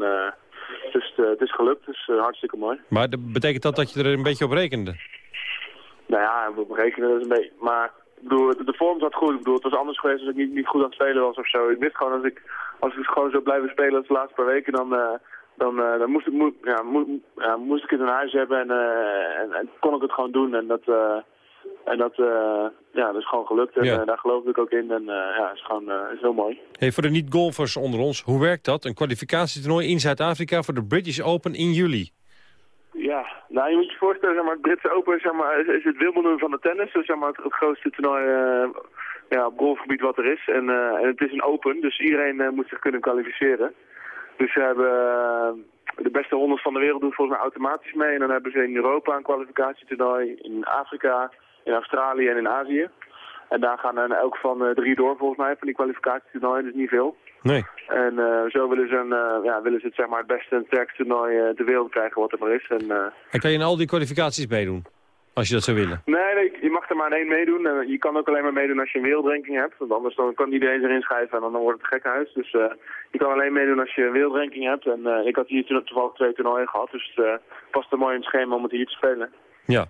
dus het is gelukt, dus hartstikke mooi. Maar betekent dat dat je er een beetje op rekende? Nou ja, we rekenen dus een beetje. Maar ik bedoel, de vorm zat goed. Ik bedoel, het was anders geweest als ik niet, niet goed aan het spelen was of zo. Ik wist gewoon als ik, als ik gewoon zo blijven spelen als de laatste paar weken, dan, dan, dan moest, ik, ja, moest ik het in huis hebben en, en, en, kon ik het gewoon doen. En dat, en dat, uh, ja, dat is gewoon gelukt en ja. uh, daar geloof ik ook in. En uh, ja, is gewoon is heel mooi. Hey, voor de niet-golfers onder ons, hoe werkt dat? Een kwalificatietoernooi in Zuid-Afrika voor de British Open in juli. Ja, nou je moet je voorstellen, zeg maar, het Britse Open zeg maar, is, is het Wimbledon van de tennis. Dus zeg maar, het, het grootste toernooi ja, op golfgebied wat er is. En, en het is een open, dus iedereen moet zich kunnen kwalificeren. Dus we hebben de beste honderd van de wereld doen volgens mij automatisch mee. En dan hebben ze in Europa een kwalificatietoernooi, in Afrika, in Australië en in Azië. En daar gaan er elk van uh, drie door volgens mij van die kwalificatietoernooien, dus niet veel. Nee. En uh, zo willen ze, een, uh, ja, willen ze het, zeg maar, het beste en sterkste toernooi ter wereld krijgen wat er maar is. En, en kan je in al die kwalificaties meedoen? Als je dat zou willen? Nee, nee je mag er maar één meedoen. En je kan ook alleen maar meedoen als je een wereldranking hebt. Want anders dan kan iedereen erin schrijven en dan wordt het gekhuis. Dus uh, je kan alleen meedoen als je een wereldranking hebt. En uh, ik had hier toevallig twee toernooien gehad. Dus het uh, past er mooi in het schema om het hier te spelen. Ja.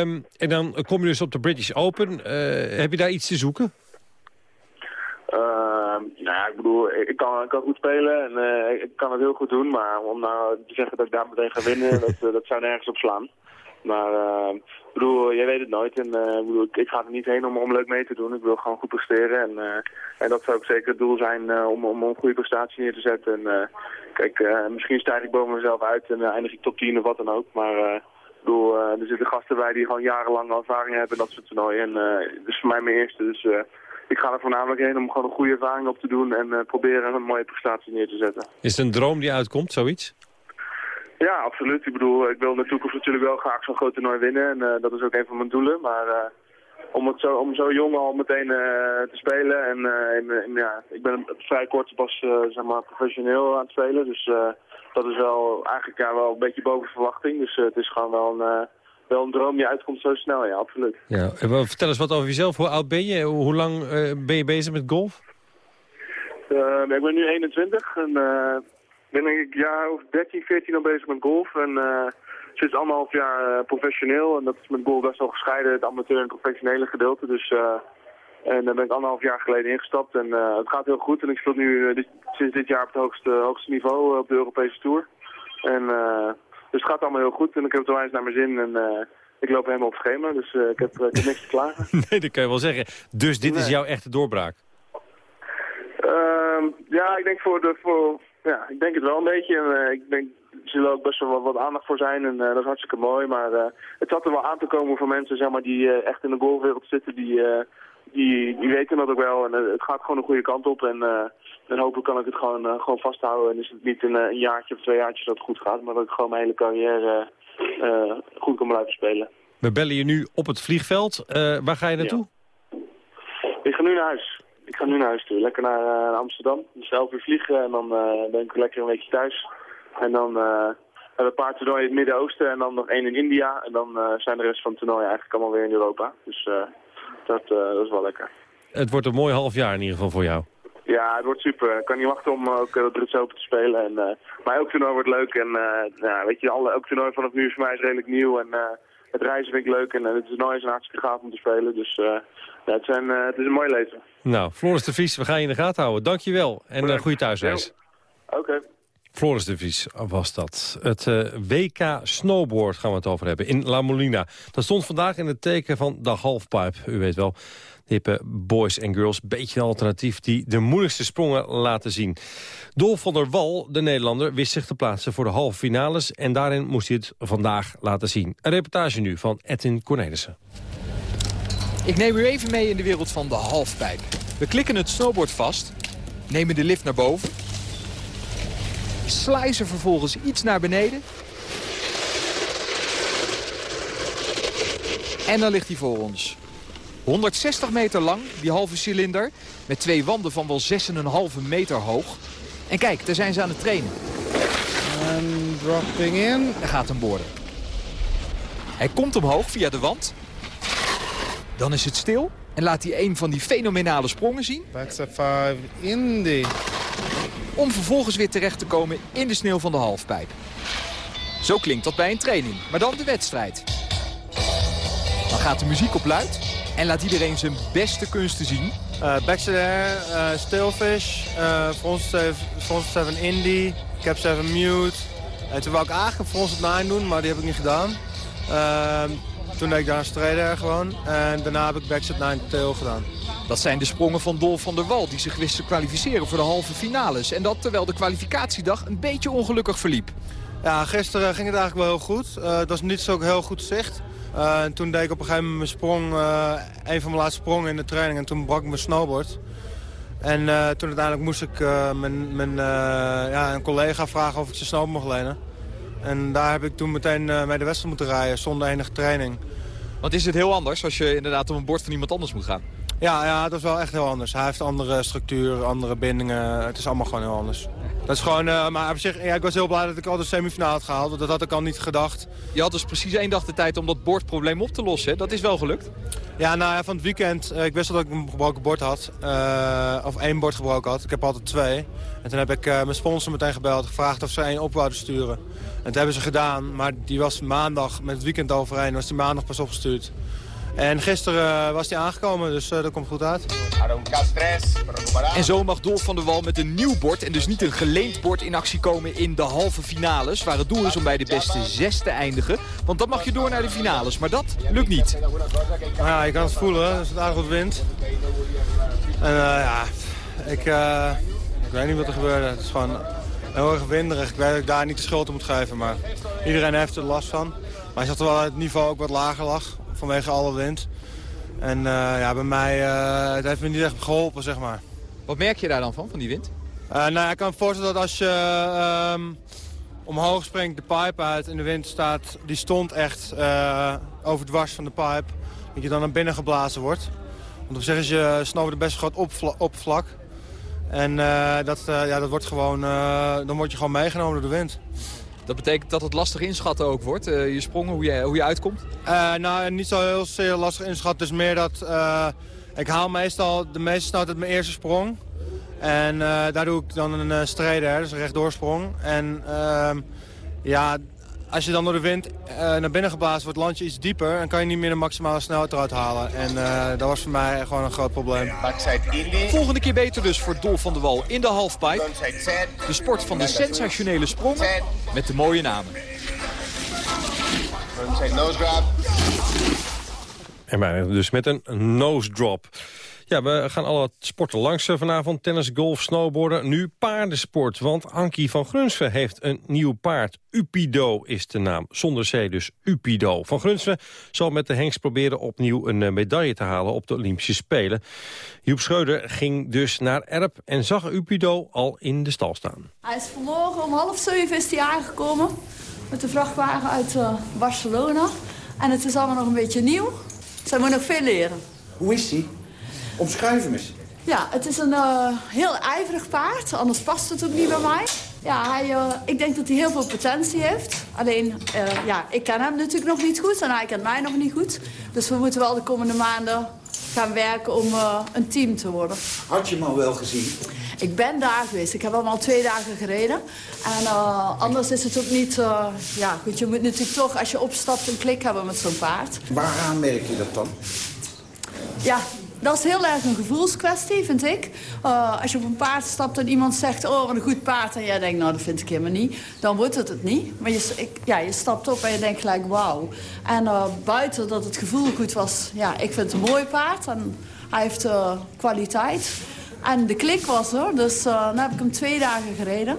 Um, en dan kom je dus op de British Open. heb je daar iets te zoeken? Uh, nou, ik bedoel, ik kan, ik kan goed spelen en uh, ik kan het heel goed doen, maar om nou te zeggen dat ik daar meteen ga winnen, (laughs) dat, dat zou nergens op slaan. Maar uh, ik bedoel, jij weet het nooit. En uh, bedoel, ik, ik, ga er niet heen om, om leuk mee te doen. Ik wil gewoon goed presteren. En, uh, en dat zou ook zeker het doel zijn om, om een goede prestatie neer te zetten. En kijk, misschien stijg ik boven mezelf uit en eindig ik top 10 of wat dan ook. Maar ik bedoel, er zitten gasten bij die gewoon jarenlang ervaring hebben in dat soort toernooien. En dit is voor mij mijn eerste. Dus ik ga er voornamelijk heen om gewoon een goede ervaring op te doen. En proberen een mooie prestatie neer te zetten. Is het een droom die uitkomt, zoiets? Ja, absoluut. Ik bedoel, ik wil in de toekomst natuurlijk wel graag zo'n groot toernooi winnen. En uh, dat is ook een van mijn doelen. Maar uh, om, het zo, om zo jong al meteen uh, te spelen. En, en, en, ja, ik ben vrij kort pas zeg maar, professioneel aan het spelen. Dus dat is wel eigenlijk ja, wel een beetje boven verwachting. Dus het is gewoon wel een, wel een droom die uitkomt zo snel. Ja, absoluut. Ja, vertel eens wat over jezelf. Hoe oud ben je? Hoe lang ben je bezig met golf? ik ben nu 21 en ben denk ik jaar of 13, 14 al bezig met golf. En sinds anderhalf jaar professioneel. En dat is met golf best wel gescheiden, het amateur en professionele gedeelte. Dus, uh, en daar ben ik anderhalf jaar geleden ingestapt. En het gaat heel goed. En ik speel nu dit, sinds dit jaar op het hoogste, hoogste niveau op de Europese Tour. En, dus het gaat allemaal heel goed. En ik heb het wijs naar mijn zin. En ik loop helemaal op schema. Dus ik, heb, ik heb niks te klagen. (laughs) nee, dat kan je wel zeggen. Dus dit is jouw echte doorbraak? Ehm, ja, ik denk voor de... Voor, ja, ik denk het wel een beetje. En, ik denk, er zullen ook best wel wat, wat aandacht voor zijn en uh, dat is hartstikke mooi. Maar uh, het zat er wel aan te komen voor mensen zeg maar, die echt in de golfwereld zitten. Die, die, die weten dat ook wel. En het gaat gewoon een goede kant op. En dan hopelijk kan ik het gewoon, gewoon vasthouden. En is het niet in een jaartje of twee jaartjes dat het goed gaat. Maar dat ik gewoon mijn hele carrière goed kan blijven spelen. We bellen je nu op het vliegveld. waar ga je naartoe? Ja. Ik ga nu naar huis. Ik ga nu naar huis toe. Lekker naar, uh, Amsterdam. Dus elf uur vliegen en dan uh, ben ik lekker een weekje thuis. En dan uh, hebben we een paar toernooien in het Midden-Oosten en dan nog één in India. En dan zijn de rest van het toernooi eigenlijk allemaal weer in Europa. Dus dat, dat is wel lekker. Het wordt een mooi half jaar in ieder geval voor jou. Ja, het wordt super. Ik kan niet wachten om ook uh, Brits Open te spelen. En, uh, maar elk toernooi wordt leuk. En uh, weet je, alle, elk toernooi vanaf nu is voor mij is redelijk nieuw. En het reizen vind ik leuk. En het toernooi is een hartstikke gaaf om te spelen. Dus ja, het, zijn, het is een mooi leven. Nou, Floris de Vries, we gaan je in de gaten houden. Dankjewel en goede thuisreis. Oké. Okay. Floris de Vries was dat. Het uh, WK Snowboard gaan we het over hebben in La Molina. Dat stond vandaag in het teken van de halfpipe. U weet wel, hippe boys en girls. Beetje een alternatief die de moeilijkste sprongen laten zien. Dolf van der Wal, de Nederlander, wist zich te plaatsen voor de halve finales. En daarin moest hij het vandaag laten zien. Een reportage nu van Edwin Cornelissen. Ik neem u even mee in de wereld van de halfpijp. We klikken het snowboard vast, nemen de lift naar boven... slijzen vervolgens iets naar beneden... en dan ligt hij voor ons. 160 meter lang, die halve cilinder, met twee wanden van wel 6,5 meter hoog. En kijk, daar zijn ze aan het trainen. En dropping in. Daar gaat hem boorden. Hij komt omhoog via de wand. Dan is het stil. En laat hij een van die fenomenale sprongen zien. Backside 5 in die. Om vervolgens weer terecht te komen in de sneeuw van de halfpijp. Zo klinkt dat bij een training. Maar dan de wedstrijd. Dan gaat de muziek op luid. En laat iedereen zijn beste kunsten zien. Uh, backside air, uh, stillfish, uh, front 7 indie, cap 7 mute. En toen wou ik eigenlijk front 9 doen, maar die heb ik niet gedaan. Toen deed ik daar een straight gewoon. En daarna heb ik backside 9 tail gedaan. Dat zijn de sprongen van Dolf van der Wal die zich wist te kwalificeren voor de halve finales. En dat terwijl de kwalificatiedag een beetje ongelukkig verliep. Ja, gisteren ging het eigenlijk wel heel goed. het was niet zo heel goed zicht. Uh, en toen deed ik op een gegeven moment mijn sprong, uh, een van mijn laatste sprongen in de training. En toen brak ik mijn snowboard. En uh, toen uiteindelijk moest ik mijn, mijn, ja, een collega vragen of ik zijn snowboard mocht lenen. En daar heb ik toen meteen mee de wedstrijd moeten rijden, zonder enige training. Want is het heel anders als je inderdaad op een bord van iemand anders moet gaan? Ja, ja, dat is wel echt heel anders. Hij heeft andere structuur, andere bindingen. Het is allemaal gewoon heel anders. Dat is gewoon, uh, maar op zich, ja, ik was heel blij dat ik al de semifinale had gehaald. Dat had ik al niet gedacht. Je had dus precies één dag de tijd om dat bordprobleem op te lossen. Hè? Dat is wel gelukt. Ja, nou ja, van het weekend. Uh, ik wist dat ik een gebroken bord had. Uh, of één bord gebroken had. Ik heb altijd twee. En toen heb ik mijn sponsor meteen gebeld. Gevraagd of ze één op wouden sturen. En dat hebben ze gedaan. Maar die was maandag met het weekend overheen. Was die maandag pas opgestuurd. En gisteren was hij aangekomen, dus uh, dat komt goed uit. En zo mag Dolf van der Wal met een nieuw bord en dus niet een geleend bord in actie komen in de halve finales. Waar het doel is om bij de beste zes te eindigen. Want dan mag je door naar de finales, maar dat lukt niet. Nou ja, je kan het voelen, als het aardig wat wind. En uh, ja, ik, uh, ik weet niet wat er gebeurde. Het is gewoon heel erg winderig. Ik weet dat ik daar niet de schuld op moet geven, maar iedereen heeft er last van. Maar je zag wel dat het niveau ook wat lager lag vanwege alle wind. En uh, ja, bij mij, uh, het heeft me niet echt geholpen, zeg maar. Wat merk je daar dan van, van die wind? Uh, nou ik kan me voorstellen dat als je um, omhoog springt, de pipe uit en de wind staat, die stond echt over dwars van de pipe, dat je dan naar binnen geblazen wordt. Want op zich is je snowboard best groot opvla oppervlak. En dat, ja, dat wordt gewoon, dan word je gewoon meegenomen door de wind. Dat betekent dat het lastig inschatten ook wordt, uh, je sprongen, hoe je, hoe je uitkomt? Uh, nou, niet zo heel zeer lastig inschatten. Is meer dat uh, ik haal meestal de meeste snelheid uit mijn eerste sprong. En daar doe ik dan een strijder, dus een rechtdoorsprong. En ehm, ja, als je dan door de wind naar binnen geblazen wordt, land je iets dieper... en kan je niet meer de maximale snelheid eruit halen. En dat was voor mij gewoon een groot probleem. Volgende keer beter dus voor Dolf van der Wal in de halfpipe. De sport van de sensationele sprongen met de mooie namen. En bijna dus met een nose drop. Ja, we gaan alle sporten langs vanavond. Tennis, golf, snowboarden. Nu paardensport, want Ankie van Grunsven heeft een nieuw paard. Upido is de naam, zonder C dus Upido. Van Grunsven zal met de Hengst proberen opnieuw een medaille te halen op de Olympische Spelen. Joep Schreuder ging dus naar Erp en zag Upido al in de stal staan. Hij is vanmorgen om half zeven is hij aangekomen met de vrachtwagen uit uh, Barcelona. En het is allemaal nog een beetje nieuw. Zij moet nog veel leren. Hoe is hij? Omschrijf hem eens. Ja, het is een uh, heel ijverig paard. Anders past het ook niet bij mij. Ja, hij, uh, ik denk dat hij heel veel potentie heeft. Alleen, uh, ja, ik ken hem natuurlijk nog niet goed en hij kent mij nog niet goed. Dus we moeten wel de komende maanden gaan werken om een team te worden. Had je hem al wel gezien? Ik ben daar geweest. Ik heb hem al twee dagen gereden. En anders is het ook niet... ja, goed, je moet natuurlijk toch, als je opstapt, een klik hebben met zo'n paard. Waaraan merk je dat dan? Ja, dat is heel erg een gevoelskwestie, vind ik. Uh, als je op een paard stapt en iemand zegt, oh, wat een goed paard... en jij denkt, nou, dat vind ik helemaal niet. Dan wordt het het niet. Maar je, ik, ja, je stapt op en je denkt gelijk, wauw. En uh, buiten dat het gevoel goed was... ja, ik vind het een mooi paard en hij heeft uh, kwaliteit. En de klik was er, dus dan heb ik hem twee dagen gereden.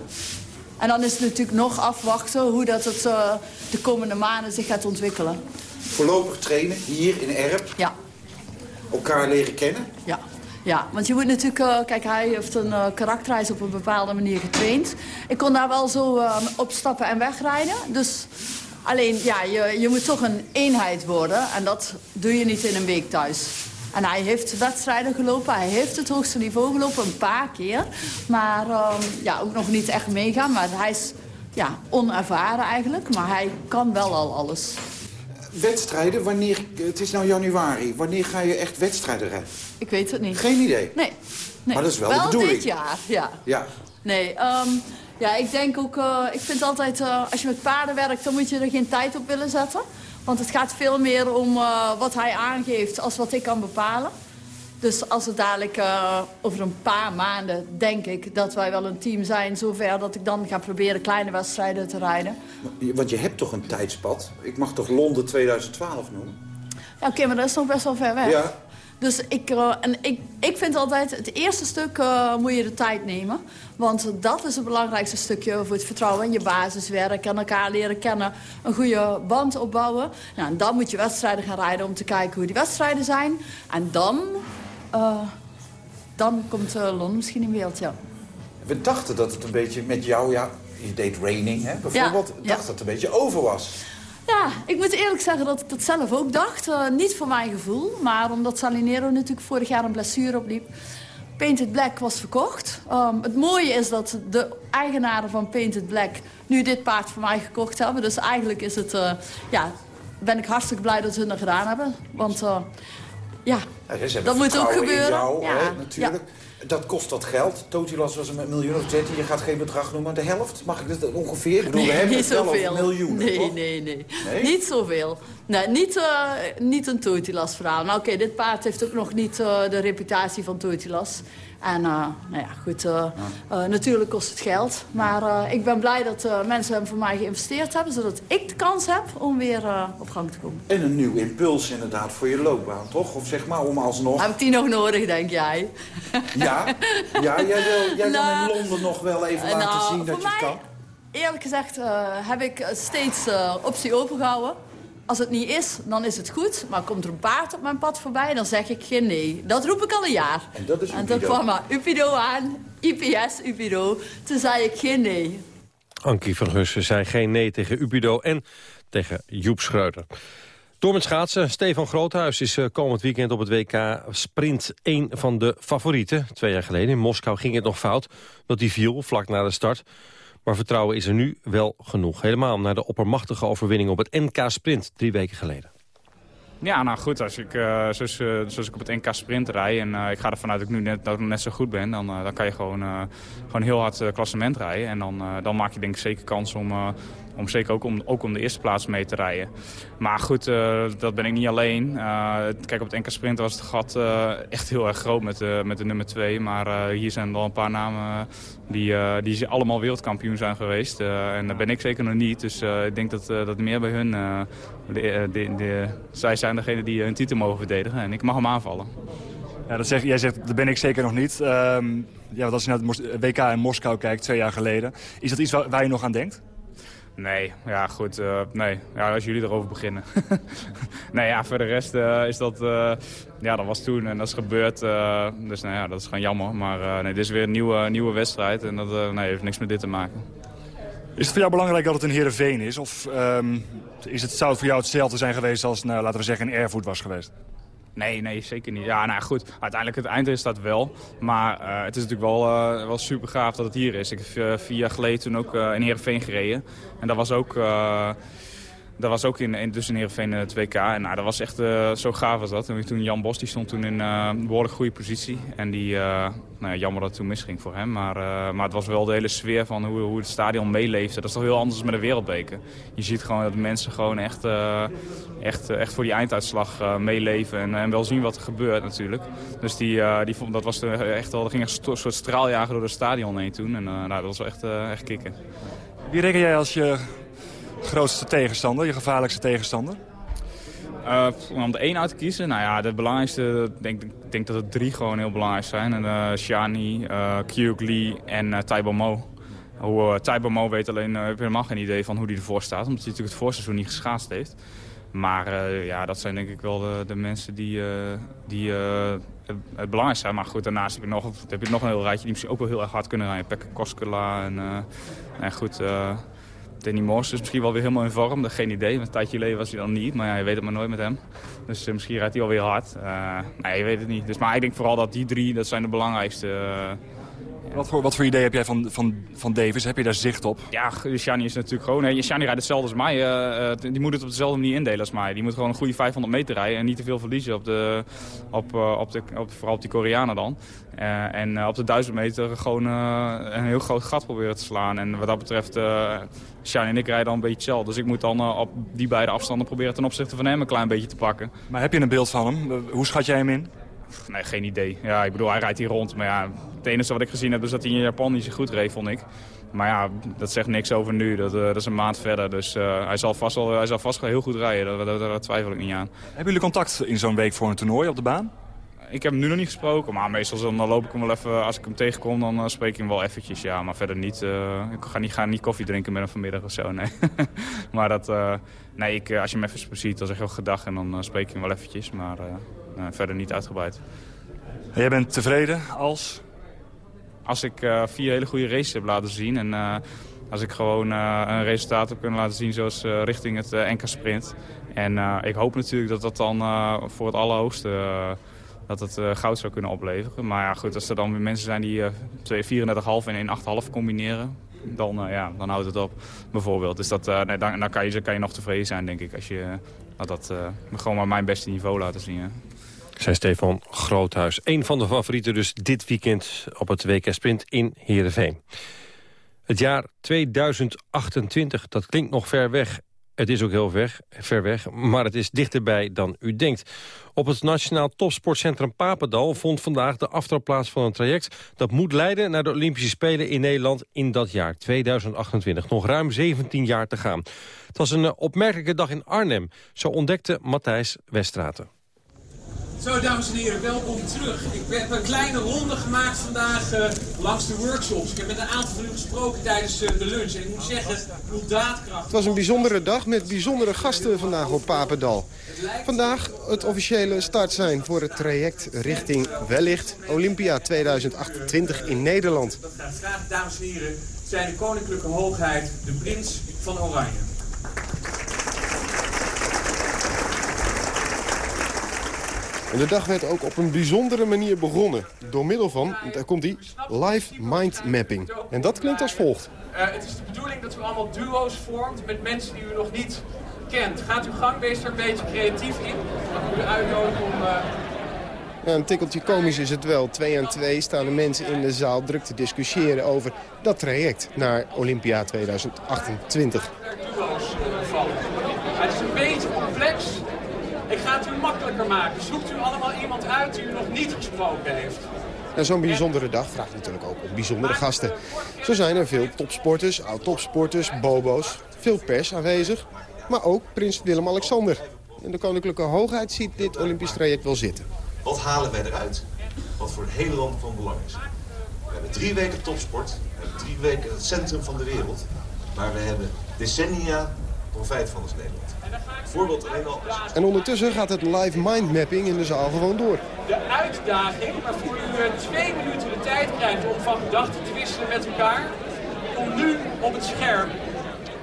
En dan is het natuurlijk nog afwachten hoe dat het de komende maanden zich gaat ontwikkelen. Voorlopig trainen hier in Erp? Ja elkaar leren kennen? Ja. Ja, want je moet natuurlijk... eh, kijk, hij heeft een uh, op een bepaalde manier getraind. Ik kon daar wel zo uh, opstappen en wegrijden. Dus alleen, ja, je, je moet toch een eenheid worden. En dat doe je niet in een week thuis. En hij heeft wedstrijden gelopen, hij heeft het hoogste niveau gelopen een paar keer. Maar uh, ja, ook nog niet echt meegaan. Maar hij is ja, onervaren eigenlijk, maar hij kan wel al alles. Wedstrijden, wanneer, het is nou januari, wanneer ga je echt wedstrijden rijden? Ik weet het niet. Geen idee? Nee. nee. Maar dat is wel, wel de bedoeling. dit jaar, ja. Ja. Nee, um, ja, ik denk ook, uh, ik vind altijd, uh, als je met paarden werkt, dan moet je er geen tijd op willen zetten. Want het gaat veel meer om uh, wat hij aangeeft als wat ik kan bepalen. Dus als het dadelijk uh, over een paar maanden denk ik dat wij wel een team zijn... zover dat ik dan ga proberen kleine wedstrijden te rijden. Want je hebt toch een tijdspad? Ik mag toch Londen 2012 noemen? Ja, oké, okay, maar dat is nog best wel ver weg. Ja. Dus ik, uh, en ik, ik vind altijd, het eerste stuk uh, moet je de tijd nemen. Want dat is het belangrijkste stukje voor het vertrouwen in je basiswerk. En elkaar leren kennen, een goede band opbouwen. Nou, en dan moet je wedstrijden gaan rijden om te kijken hoe die wedstrijden zijn. En dan, uh, dan komt Londen misschien in beeld, ja. We dachten dat het een beetje met jou, ja, je deed raining, hè, bijvoorbeeld. Ja, ja. dacht dat het een beetje over was. Ja, ik moet eerlijk zeggen dat ik dat zelf ook dacht. Uh, niet voor mijn gevoel, maar omdat Salinero natuurlijk vorig jaar een blessure opliep. Painted Black was verkocht. Um, het mooie is dat de eigenaren van Painted Black nu dit paard voor mij gekocht hebben. Dus eigenlijk is het, uh, ja, ben ik hartstikke blij dat ze het gedaan hebben. Want uh, ja, ja dat moet ook gebeuren. Jou, ja, hè, natuurlijk. Ja. Dat kost wat geld. Totilas was een miljoen of 13. Je gaat geen bedrag noemen, de helft. Mag ik dat ongeveer? Ik bedoel, nee, we hebben niet het zoveel. over miljoenen, nee, nee, nee, nee. Niet zoveel. Nee, niet, uh, niet een Totilas verhaal. Maar oké, okay, dit paard heeft ook nog niet uh, de reputatie van Totilas. En uh, nou ja, goed, ja. natuurlijk kost het geld. Maar ik ben blij dat mensen hem voor mij geïnvesteerd hebben... zodat ik de kans heb om weer op gang te komen. En een nieuw impuls inderdaad voor je loopbaan, toch? Of zeg maar om alsnog... Heb ik die nog nodig, denk jij? Ja, ja jij wil, jij nou, wil in Londen nog wel even nou, laten zien dat je mij, het kan. Eerlijk gezegd uh, heb ik steeds uh, optie opengehouden. Als het niet is, dan is het goed. Maar komt er een paard op mijn pad voorbij, dan zeg ik geen nee. Dat roep ik al een jaar. En dat is En toen kwam maar Upido aan, IPS Upido. Toen zei ik geen nee. Ankie van Hussen zei geen nee tegen Upido en tegen Joep Schreuder. Door met schaatsen. Stefan Groothuis is uh, komend weekend op het WK Sprint één van de favorieten. Twee jaar geleden in Moskou ging het nog fout. Dat hij viel vlak na de start. Maar vertrouwen is er nu wel genoeg. Helemaal naar de oppermachtige overwinning op het NK Sprint drie weken geleden. Ja, nou goed, als ik, uh, zoals, uh, zoals ik op het NK Sprint rij en uh, ik ga ervan uit dat ik nu net, dat ik net zo goed ben, dan, dan kan je gewoon, gewoon heel hard klassement rijden. En dan, dan maak je denk ik zeker kans om, om zeker ook om, ook om de eerste plaats mee te rijden. Maar goed, uh, dat ben ik niet alleen. Uh, kijk, op het NK Sprint was het gat uh, echt heel erg groot met, de, met de nummer 2. Maar hier zijn al een paar namen die, die allemaal wereldkampioen zijn geweest. en dat ben ik zeker nog niet. Dus ik denk dat, dat meer bij hun... De, de, de, zij zijn degene die hun titel mogen verdedigen. En ik mag hem aanvallen. Ja, dat zeg, jij zegt, dat ben ik zeker nog niet. Um, ja, als je naar het WK in Moskou kijkt, twee jaar geleden. Is dat iets waar, waar je nog aan denkt? Nee, ja goed, uh, nee. Ja, als jullie erover beginnen. (laughs) nee, ja, voor de rest uh, is dat, uh, ja, dat was toen en dat is gebeurd. dus nou ja, dat is gewoon jammer. Maar nee, dit is weer een nieuwe, nieuwe wedstrijd en dat nee, heeft niks met dit te maken. Is het voor jou belangrijk dat het een Heerenveen is? Of um, is het, zou het voor jou hetzelfde zijn geweest als, nou, laten we zeggen, een Erfurt was geweest? Nee, nee, zeker niet. Ja, nou goed, uiteindelijk het eindresultaat wel. Maar uh, het is natuurlijk wel, uh, wel super gaaf dat het hier is. Ik heb uh, vier jaar geleden toen ook in Heerenveen gereden. En dat was ook... Dat was ook in, in, dus in het WK. En nou, dat was echt uh, zo gaaf als dat. En toen Jan Bos die stond toen in uh, een behoorlijk goede positie. En die, nou, jammer dat het toen misging voor hem. Maar, maar het was wel de hele sfeer van hoe, hoe het stadion meeleefde. Dat is toch heel anders met een wereldbeker. Je ziet gewoon dat mensen gewoon echt, echt, echt voor die einduitslag meeleven. En, en wel zien wat er gebeurt natuurlijk. Dus die, die dat was echt wel, er ging een soort straaljager door het stadion heen toen. En nou, dat was wel echt, echt kicken. Wie reken jij als je grootste tegenstander, je gevaarlijkste tegenstander? Uh, om er één uit te kiezen? Nou ja, de belangrijkste, ik denk, dat er drie gewoon heel belangrijk zijn. En, uh, Shani, uh, Kyuk Lee en uh, Taibo Mo. Hoe Taibo Mo weet alleen, helemaal geen idee van hoe hij ervoor staat. Omdat hij natuurlijk het voorseizoen niet geschaatst heeft. Maar eh, ja, dat zijn denk ik wel de, de mensen die, eh, die eh, het, belangrijkste zijn. Maar goed, daarnaast heb je nog, heb je nog een heel rijtje die misschien ook wel heel erg hard kunnen rijden. Pekka Koskela en, eh, en goed... eh Danny Moors is misschien wel weer helemaal in vorm. Dat geen idee. Een tijdje geleden was hij dan niet. Maar ja, je weet het maar nooit met hem. Dus eh, misschien rijdt hij alweer hard. Eh, nee, je weet het niet. Dus, maar ik denk vooral dat die drie, dat zijn de belangrijkste. Wat voor, wat voor idee heb jij van, van, van Davis? Heb je daar zicht op? ja, Shani is natuurlijk gewoon... Shani rijdt hetzelfde als mij. eh, eh, die moet het op dezelfde manier indelen als mij. Die moet gewoon een goede 500 meter rijden en niet te veel verliezen op de, op, eh, op de, op, vooral op die Koreanen dan. En op de 1000 meter gewoon een heel groot gat proberen te slaan. En wat dat betreft, uh, Shani en ik rijden dan een beetje hetzelfde. Dus ik moet dan op die beide afstanden proberen ten opzichte van hem een klein beetje te pakken. Maar heb je een beeld van hem? Hoe schat jij hem in? Nee, geen idee. Ja, ik bedoel, hij rijdt hier rond. Maar ja, het enige wat ik gezien heb is dat hij in Japan niet zo goed reed, vond ik. Maar ja, dat zegt niks over nu. Dat, eh, dat is een maand verder. Dus eh, hij, zal vast wel, hij zal vast wel heel goed rijden. Daar, twijfel ik niet aan. Hebben jullie contact in zo'n week voor een toernooi op de baan? Ik heb hem nu nog niet gesproken. Maar meestal dan loop ik hem wel even... Als ik hem tegenkom, dan eh, spreek ik hem wel eventjes. Ja, maar verder niet. eh, ik ga niet, ga niet koffie drinken met hem vanmiddag of zo, nee. (laughs) maar dat... eh, nee, ik, als je hem even ziet, dan zeg je wel gedag. En dan spreek ik hem wel eventjes. Maar verder niet uitgebreid. En jij bent tevreden als? Als ik vier hele goede races heb laten zien en als ik gewoon een resultaat heb kunnen laten zien zoals richting het eh, NK Sprint. En ik hoop natuurlijk dat dat dan voor het allerhoogste dat het eh, goud zou kunnen opleveren. Maar ja, goed, als er dan weer mensen zijn die 2 34,5 en 1,8,5 combineren, dan, eh, ja, dan houdt het op, bijvoorbeeld. Dus dat, nee, dan, dan, kan je, dan kan je nog tevreden zijn, denk ik, als je dat, gewoon maar mijn beste niveau laten zien. hè. Zei Stefan Groothuis. Een van de favorieten dus dit weekend op het WK Sprint in Heerenveen. Het jaar 2028, dat klinkt nog ver weg. Het is ook heel weg, ver weg, maar het is dichterbij dan u denkt. Op het Nationaal Topsportcentrum Papendal vond vandaag de aftrap plaats van een traject... dat moet leiden naar de Olympische Spelen in Nederland in dat jaar, 2028. Nog ruim 17 jaar te gaan. Het was een eh, opmerkelijke dag in Arnhem, zo ontdekte Matthijs Westraten. Zo, dames en heren, welkom terug. Ik heb een kleine ronde gemaakt vandaag eh, langs de workshops. Ik heb met een aantal van u gesproken tijdens eh, de lunch. En ik moet zeggen, uw daadkracht... Het was een bijzondere dag met bijzondere gasten vandaag op Papendal. Vandaag het officiële start zijn voor het traject richting wellicht Olympia 2028 in Nederland. Dat gaat graag, dames en heren, zijn de koninklijke hoogheid, de prins van Oranje. En de dag werd ook op een bijzondere manier begonnen. Door middel van, daar komt die, live mind mapping. En dat klinkt als volgt. Eh, het is de bedoeling dat u allemaal duo's vormt met mensen die u nog niet kent. Gaat uw gang, wees er een beetje creatief in. U uitnodigen om... eh, een tikkeltje komisch is het wel. Twee aan twee staan de mensen in de zaal druk te discussiëren over dat traject naar Olympia 2028. duo's eh, vallen. Het is een beetje complex. Ik ga het u makkelijker maken. Zoekt u allemaal iemand uit die u nog niet gesproken heeft. En zo'n bijzondere dag vraagt natuurlijk ook om bijzondere gasten. Zo zijn er veel topsporters, oud-topsporters, bobo's, veel pers aanwezig. Maar ook prins Willem-Alexander. En de koninklijke hoogheid ziet dit Olympisch traject wel zitten. Wat halen wij eruit? Wat voor het hele land van belang is. We hebben drie weken topsport. We hebben drie weken het centrum van de wereld. Maar we hebben decennia profijt van als Nederland. Voorbeeld alleen al. En ondertussen gaat het live mind mapping in de zaal gewoon door. De uitdaging waarvoor u twee minuten de tijd krijgt om van gedachten te wisselen met elkaar... komt nu op het scherm.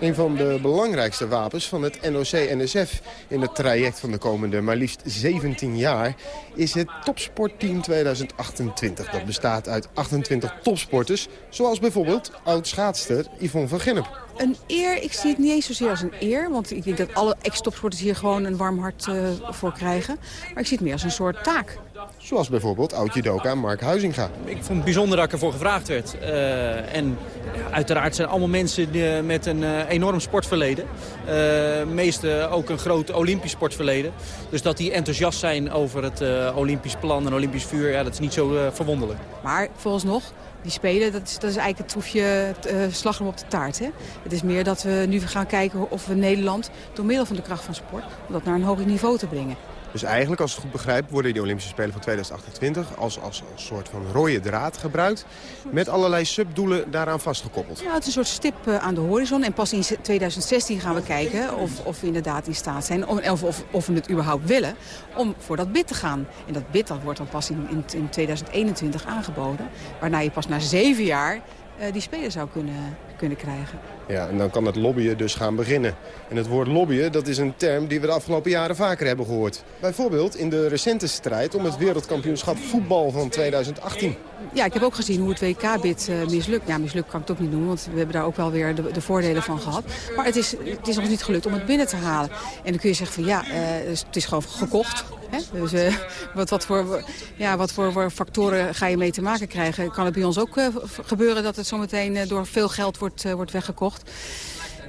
Een van de belangrijkste wapens van het NOC-NSF in het traject van de komende maar liefst 17 jaar is het Topsportteam 2028. Dat bestaat uit 28 topsporters, zoals bijvoorbeeld oud-schaatster Yvonne van Gennep. Een eer, ik zie het niet eens zozeer als een eer. Want ik denk dat alle ex-topsporters hier gewoon een warm hart eh, voor krijgen. Maar ik zie het meer als een soort taak. Zoals bijvoorbeeld oud-judoka Mark Huizinga. Ik vond het bijzonder dat ik ervoor gevraagd werd. Eh, en ja, uiteraard zijn allemaal mensen die, eh, met een enorm sportverleden. Uh, meeste ook een groot olympisch sportverleden. Dus dat die enthousiast zijn over het eh, olympisch plan en olympisch vuur... Ja, dat is niet zo verwonderlijk. Maar vooralsnog, die spelen, dat is, dat is eigenlijk het troefje eh, slagroom op de taart. Hè? Het is meer dat we nu gaan kijken of we Nederland... door middel van de kracht van sport, dat naar een hoger niveau te brengen. Dus eigenlijk, als ik het goed begrijp, worden die Olympische Spelen van 2028 als, als een soort van rode draad gebruikt. Met allerlei subdoelen daaraan vastgekoppeld. Ja, het is een soort stip eh, aan de horizon. En pas in 2016 gaan we kijken of, of we inderdaad in staat zijn... Of, of, of, we het überhaupt willen, om voor dat bid te gaan. En dat bid wordt dan pas in, in, in 2021 aangeboden. Waarna je pas na zeven jaar uh, die spelen zou kunnen, kunnen krijgen. Ja, en dan kan het lobbyen dus gaan beginnen. En het woord lobbyen, dat is een term die we de afgelopen jaren vaker hebben gehoord. Bijvoorbeeld in de recente strijd om het wereldkampioenschap voetbal van 2018. Ja, ik heb ook gezien hoe het WK-bid uh, mislukt. Ja, mislukt kan ik het ook niet noemen, want we hebben daar ook wel weer de, de voordelen van gehad. Maar het is, het is nog niet gelukt om het binnen te halen. En dan kun je zeggen van ja, uh, het is gewoon gekocht. Hè? Dus uh, wat, wat, voor, ja, wat voor factoren ga je mee te maken krijgen? Kan het bij ons ook gebeuren dat het zometeen door veel geld wordt, wordt weggekocht?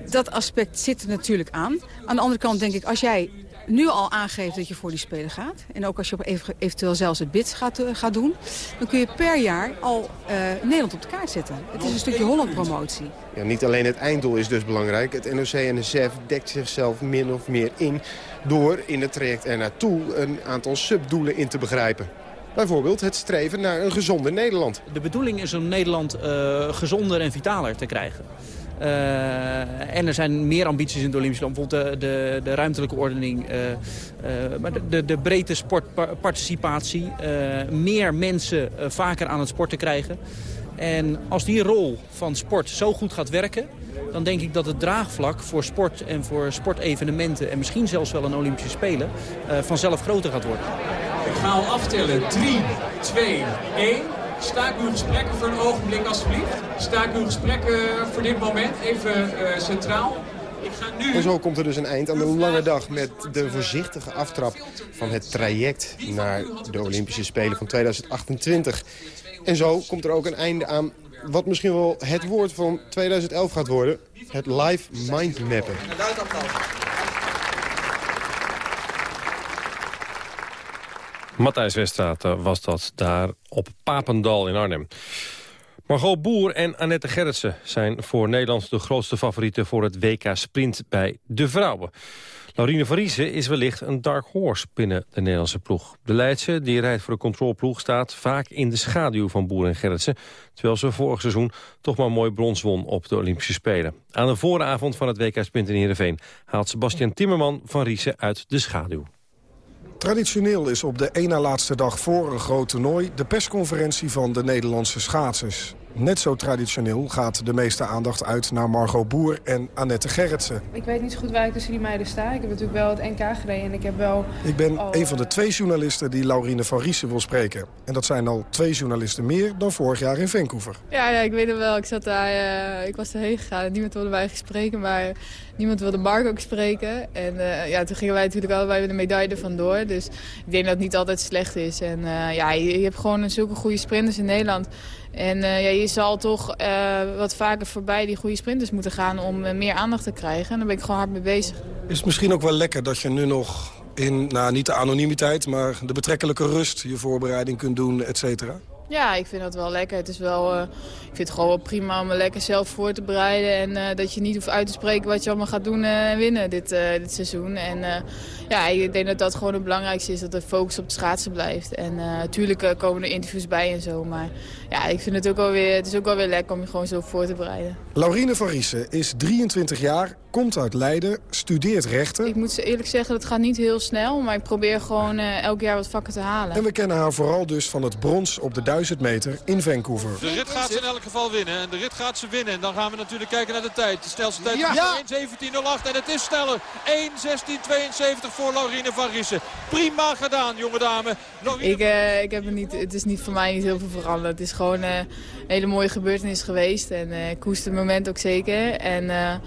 Dat aspect zit er natuurlijk aan. Aan de andere kant denk ik, als jij nu al aangeeft dat je voor die Spelen gaat... en ook als je op eventueel zelfs het bid gaat, uh, gaat doen... dan kun je per jaar al uh, Nederland op de kaart zetten. Het is een stukje Holland-promotie. Ja, niet alleen het einddoel is dus belangrijk. Het NOC-NSF dekt zichzelf min of meer in... door in het traject ernaartoe een aantal subdoelen in te begrijpen. Bijvoorbeeld het streven naar een gezonder Nederland. De bedoeling is om Nederland uh, gezonder en vitaler te krijgen. Uh, en er zijn meer ambities in de Olympische Land. Bijvoorbeeld de, de, de ruimtelijke ordening. Uh, uh, maar de, de breedte sportparticipatie. meer mensen vaker aan het sporten krijgen. En als die rol van sport zo goed gaat werken... dan denk ik dat het draagvlak voor sport en voor sportevenementen... en misschien zelfs wel een Olympische Spelen... vanzelf groter gaat worden. Ik ga al aftellen. 3, 2, 1... Staak uw gesprekken voor een ogenblik alstublieft. Staak uw gesprekken voor dit moment even uh, centraal. Ik ga nu... En zo komt er dus een eind aan de lange dag met de voorzichtige aftrap van het traject naar de Olympische Spelen van 2028. En zo komt er ook een einde aan wat misschien wel het woord van 2011 gaat worden. Het live mindmappen. Matthijs Weststraat was dat daar op Papendal in Arnhem. Margot Boer en Annette Gerritsen zijn voor Nederland de grootste favorieten voor het WK Sprint bij de vrouwen. Laurine Variese is wellicht een dark horse binnen de Nederlandse ploeg. De Leidse, die rijdt voor de controlploeg, staat vaak in de schaduw van Boer en Gerritsen... terwijl ze vorig seizoen toch maar mooi brons won op de Olympische Spelen. Aan de vooravond van het WK Sprint in Heerenveen haalt Sebastian Timmerman van Riese uit de schaduw. Traditioneel is op de ene laatste dag voor een groot toernooi... de persconferentie van de Nederlandse schaatsers. Net zo traditioneel gaat de meeste aandacht uit naar Margot Boer en Annette Gerritsen. Ik weet niet zo goed waar ik tussen die meiden sta. Ik heb natuurlijk wel het NK gereden en ik heb wel... Ik ben al... een van de twee journalisten die Laurine van Riesen wil spreken. En dat zijn al twee journalisten meer dan vorig jaar in Vancouver. Ja, ja ik weet het wel. Ik, zat daar, uh, ik was erheen gegaan. Niemand wilde mij spreken, maar niemand wilde Mark ook spreken. En uh, ja, toen gingen wij natuurlijk allebei met de medaille er vandoor. Dus ik denk dat het niet altijd slecht is. En uh, ja, je, je hebt gewoon zulke goede sprinters in Nederland... En uh, ja, je zal toch uh, wat vaker voorbij die goede sprinters moeten gaan om uh, meer aandacht te krijgen. En daar ben ik gewoon hard mee bezig. Is het misschien ook wel lekker dat je nu nog in, nou niet de anonimiteit, maar de betrekkelijke rust je voorbereiding kunt doen, et cetera? Ja, ik vind dat wel lekker. Het is wel, uh, ik vind het gewoon wel prima om me lekker zelf voor te bereiden. En uh, dat je niet hoeft uit te spreken wat je allemaal gaat doen en uh, winnen dit, dit seizoen. En ja, ik denk dat dat gewoon het belangrijkste is, dat de focus op het schaatsen blijft. En natuurlijk komen er interviews bij en zo. Maar ja, ik vind het ook wel weer, het is ook wel weer lekker om je gewoon zo voor te bereiden. Laurine van Riesen is 23 jaar, komt uit Leiden, studeert rechten. Ik moet eerlijk zeggen, het gaat niet heel snel. Maar ik probeer gewoon elk jaar wat vakken te halen. En we kennen haar vooral dus van het brons op de 1000 meter in Vancouver. De rit gaat ze in elk geval winnen. En de rit gaat ze winnen. En dan gaan we natuurlijk kijken naar de tijd. De snelste tijd ja. is 1.17.08. En het is sneller. 1.16.72 voor Laurine van Riesen. Prima gedaan, jonge dame. Laurine... Ik, uh, ik heb het, niet, het is niet voor mij niet heel veel veranderd. Het is gewoon uh, een hele mooie gebeurtenis geweest. En uh, ik koest het moment ook zeker. En...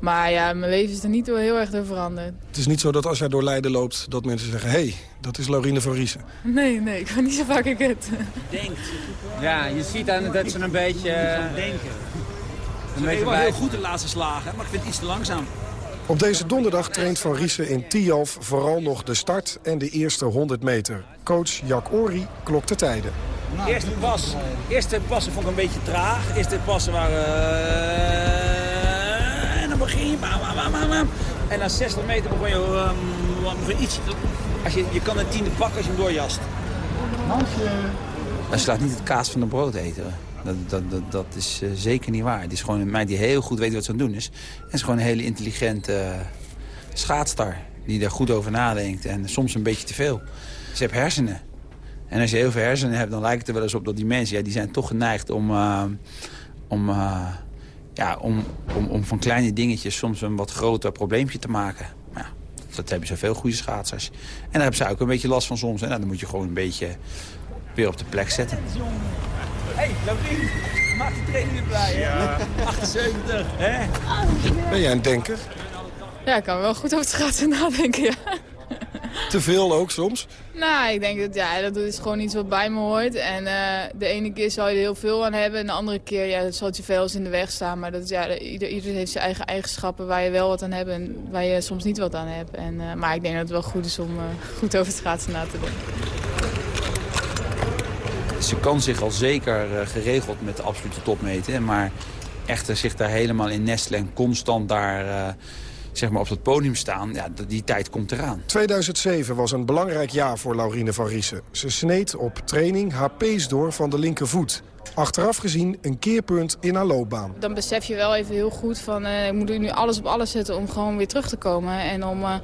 Maar ja, mijn leven is er niet heel erg door veranderd. Het is niet zo dat als jij door Leiden loopt, dat mensen zeggen... hé, hey, dat is Laurine van Riesen. Nee, nee, ik ben niet zo vaak ik het. Denkt. Ja, je ziet aan dat ze een beetje... Uh, denken. Ze beetje wel heel goed de laatste slagen, maar ik vind het iets te langzaam. Op deze donderdag traint Van Riesen in Tialf vooral nog de start en de eerste 100 meter. Coach Jack Ori klokt de tijden. Nou, eerste, pas, eerste passen vond ik een beetje traag. Eerste passen waren... Uh, en dan begin je... En na 60 meter begon je um, iets Als je, je kan een tiende pakken als je hem doorjast. Hij slaat niet het kaas van de brood eten. Dat, dat, dat, is uh, zeker niet waar. Het is gewoon een meid die heel goed weet wat ze aan het doen is. En is gewoon een hele intelligente uh, schaatster. Die daar goed over nadenkt. En soms een beetje te veel. Ze heeft hersenen. En als je heel veel hersenen hebt, dan lijkt het er wel eens op dat die mensen... Ja, die zijn toch geneigd om, uh, om, ja, om, om, om van kleine dingetjes soms een wat groter probleempje te maken. Dat hebben zoveel goede schaatsers. En daar hebben ze ook een beetje last van soms. En nou, dan moet je gewoon een beetje weer op de plek zetten. Hé, hey, Laurien, maak de training blij, hè? Ja. 78, hè? Ben jij een denker? Ja, ik kan wel goed over het schaatsen nadenken, ja. Te veel ook soms? Nou, ik denk dat ja, dat is gewoon iets wat bij me hoort. En uh, de ene keer zal je er heel veel aan hebben. En de andere keer ja, zal het je veel eens in de weg staan. Maar dat is, ja, ieder, ieder heeft zijn eigen eigenschappen waar je wel wat aan hebt en waar je soms niet wat aan hebt. En, uh, maar ik denk dat het wel goed is om uh, goed over het schaatsen na te denken. Ze kan zich al zeker geregeld met de absolute top meten. Maar echter zich daar helemaal in nestelen en constant daar zeg maar op het podium staan, ja, die tijd komt eraan. 2007 was een belangrijk jaar voor Laurine van Riesen. Ze sneed op training haar pees door van de linkervoet. Achteraf gezien een keerpunt in haar loopbaan. Dan besef je wel even heel goed van uh, ik moet nu alles op alles zetten om gewoon weer terug te komen. En om, uh,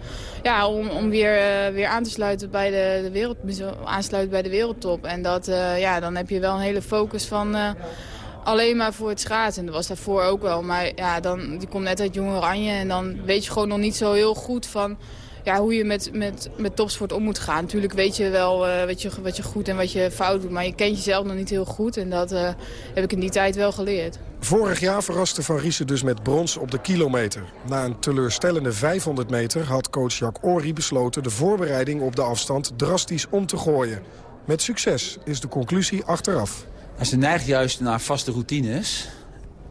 ja, om, om weer, uh, weer aan te sluiten bij de, de wereld, aansluiten bij de wereldtop. En dat, ja, dan heb je wel een hele focus van alleen maar voor het schaatsen. En dat was daarvoor ook wel. Maar ja, dan, die komt net uit Jong Oranje. En dan weet je gewoon nog niet zo heel goed van ja, hoe je met, met, met topsport om moet gaan. Natuurlijk weet je wel uh, wat, je, wat je goed en wat je fout doet. Maar je kent jezelf nog niet heel goed. En dat uh, heb ik in die tijd wel geleerd. Vorig jaar verraste Van Riesen dus met brons op de kilometer. Na een teleurstellende 500 meter had coach Jacques Ory besloten... de voorbereiding op de afstand drastisch om te gooien. Met succes is de conclusie achteraf. Ze neigt juist naar vaste routines.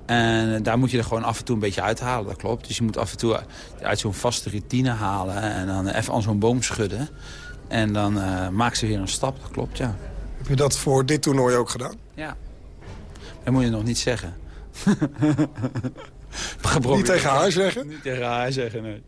En daar moet je er gewoon af en toe een beetje uithalen, dat klopt. Dus je moet af en toe uit zo'n vaste routine halen en dan even aan zo'n boom schudden. En dan uh, maakt ze weer een stap, dat klopt, ja. Heb je dat voor dit toernooi ook gedaan? Ja. Dat moet je nog niet zeggen. (laughs) niet tegen haar zeggen? Niet tegen haar zeggen, nee.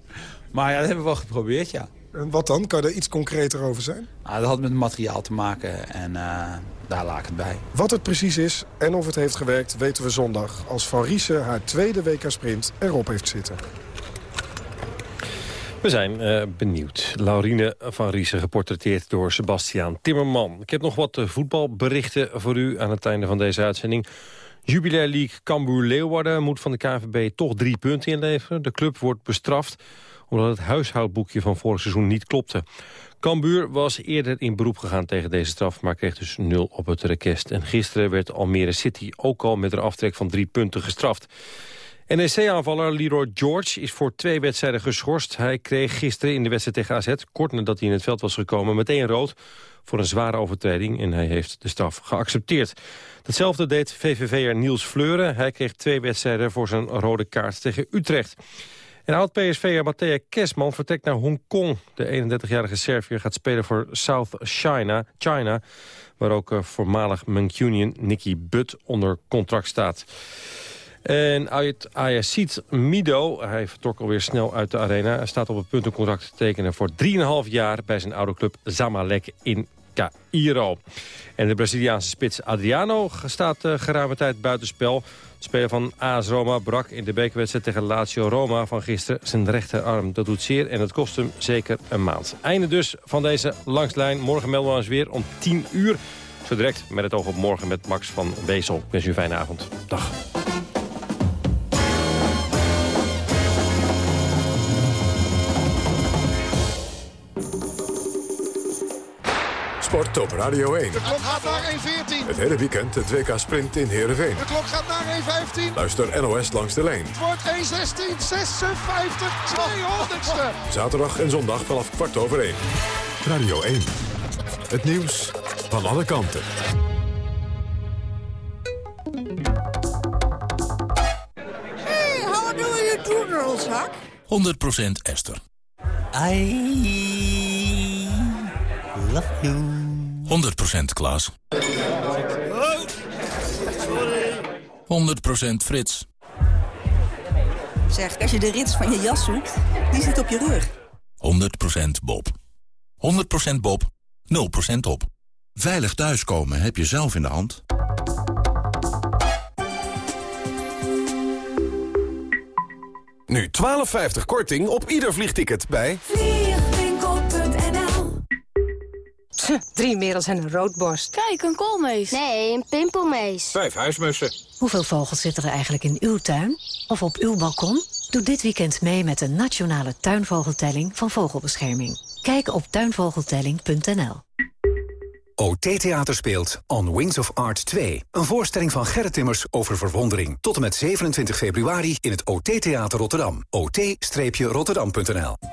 Maar ja, dat hebben we wel geprobeerd, ja. En wat dan? Kan je er iets concreter over zijn? Nou, dat had met materiaal te maken en uh, daar laat ik het bij. Wat het precies is en of het heeft gewerkt weten we zondag... als Van Riesen haar tweede WK-sprint erop heeft zitten. We zijn uh, benieuwd. Laurine van Riesen, geportretteerd door Sebastiaan Timmerman. Ik heb nog wat uh, voetbalberichten voor u aan het einde van deze uitzending. Jubilair League Cambuur Leeuwarden moet van de KVB toch drie punten inleveren. De club wordt bestraft omdat het huishoudboekje van vorig seizoen niet klopte. Cambuur was eerder in beroep gegaan tegen deze straf... maar kreeg dus nul op het request. En gisteren werd Almere City ook al met een aftrek van drie punten gestraft. NEC-aanvaller Leroy George is voor twee wedstrijden geschorst. Hij kreeg gisteren in de wedstrijd tegen AZ, kort nadat hij in het veld was gekomen... meteen rood voor een zware overtreding en hij heeft de straf geaccepteerd. Hetzelfde deed VVV'er Niels Fleuren. Hij kreeg twee wedstrijden voor zijn rode kaart tegen Utrecht. En oud-PSV'er Matthea Kesman vertrekt naar Hongkong. De 31-jarige Serviër gaat spelen voor South China, China waar ook uh, voormalig Mancunian Nicky Butt onder contract staat. En uit Ayacid Mido, hij vertrok alweer snel uit de arena... Staat op het punt een contract te tekenen voor 3,5 jaar... bij zijn oude club Zamalek in Cairo. En de Braziliaanse spits Adriano staat uh, geruime tijd buitenspel... De speler van AS Roma brak in de bekerwedstrijd tegen Lazio Roma van gisteren zijn rechterarm. Dat doet zeer en het kost hem zeker een maand. Einde dus van deze langslijn. Morgen melden we ons weer om 10 uur. Zo direct met het oog op morgen met Max van Wezel. Ik wens u een fijne avond. Dag. Sport op Radio 1. De klok gaat naar 1.14. Het hele weekend het WK Sprint in Heerenveen. De klok gaat naar 1.15. Luister NOS langs de lijn. Het wordt 1.16, 56, 200ste. Zaterdag en zondag vanaf kwart over 1. Radio 1. Het nieuws van alle kanten. Hey, how do you do, girls, Hak? 100% Esther. I love you. 100% Klaas. 100% Frits. Zeg, als je de rits van je jas zoekt, die zit op je rug. 100% Bob. 100% Bob, 0% op. Veilig thuiskomen heb je zelf in de hand. Nu 12,50 korting op ieder vliegticket bij... Vliegwinkel.nl Drie merels en een roodborst. Kijk, een koolmees. Nee, een pimpelmees. Vijf huismussen. Hoeveel vogels zitten er eigenlijk in uw tuin? Of op uw balkon? Doe dit weekend mee met de nationale tuinvogeltelling van Vogelbescherming. Kijk op tuinvogeltelling.nl. OT Theater speelt On Wings of Art 2. Een voorstelling van Gerrit Timmers over verwondering. Tot en met 27 februari in het OT Theater Rotterdam. ot-rotterdam.nl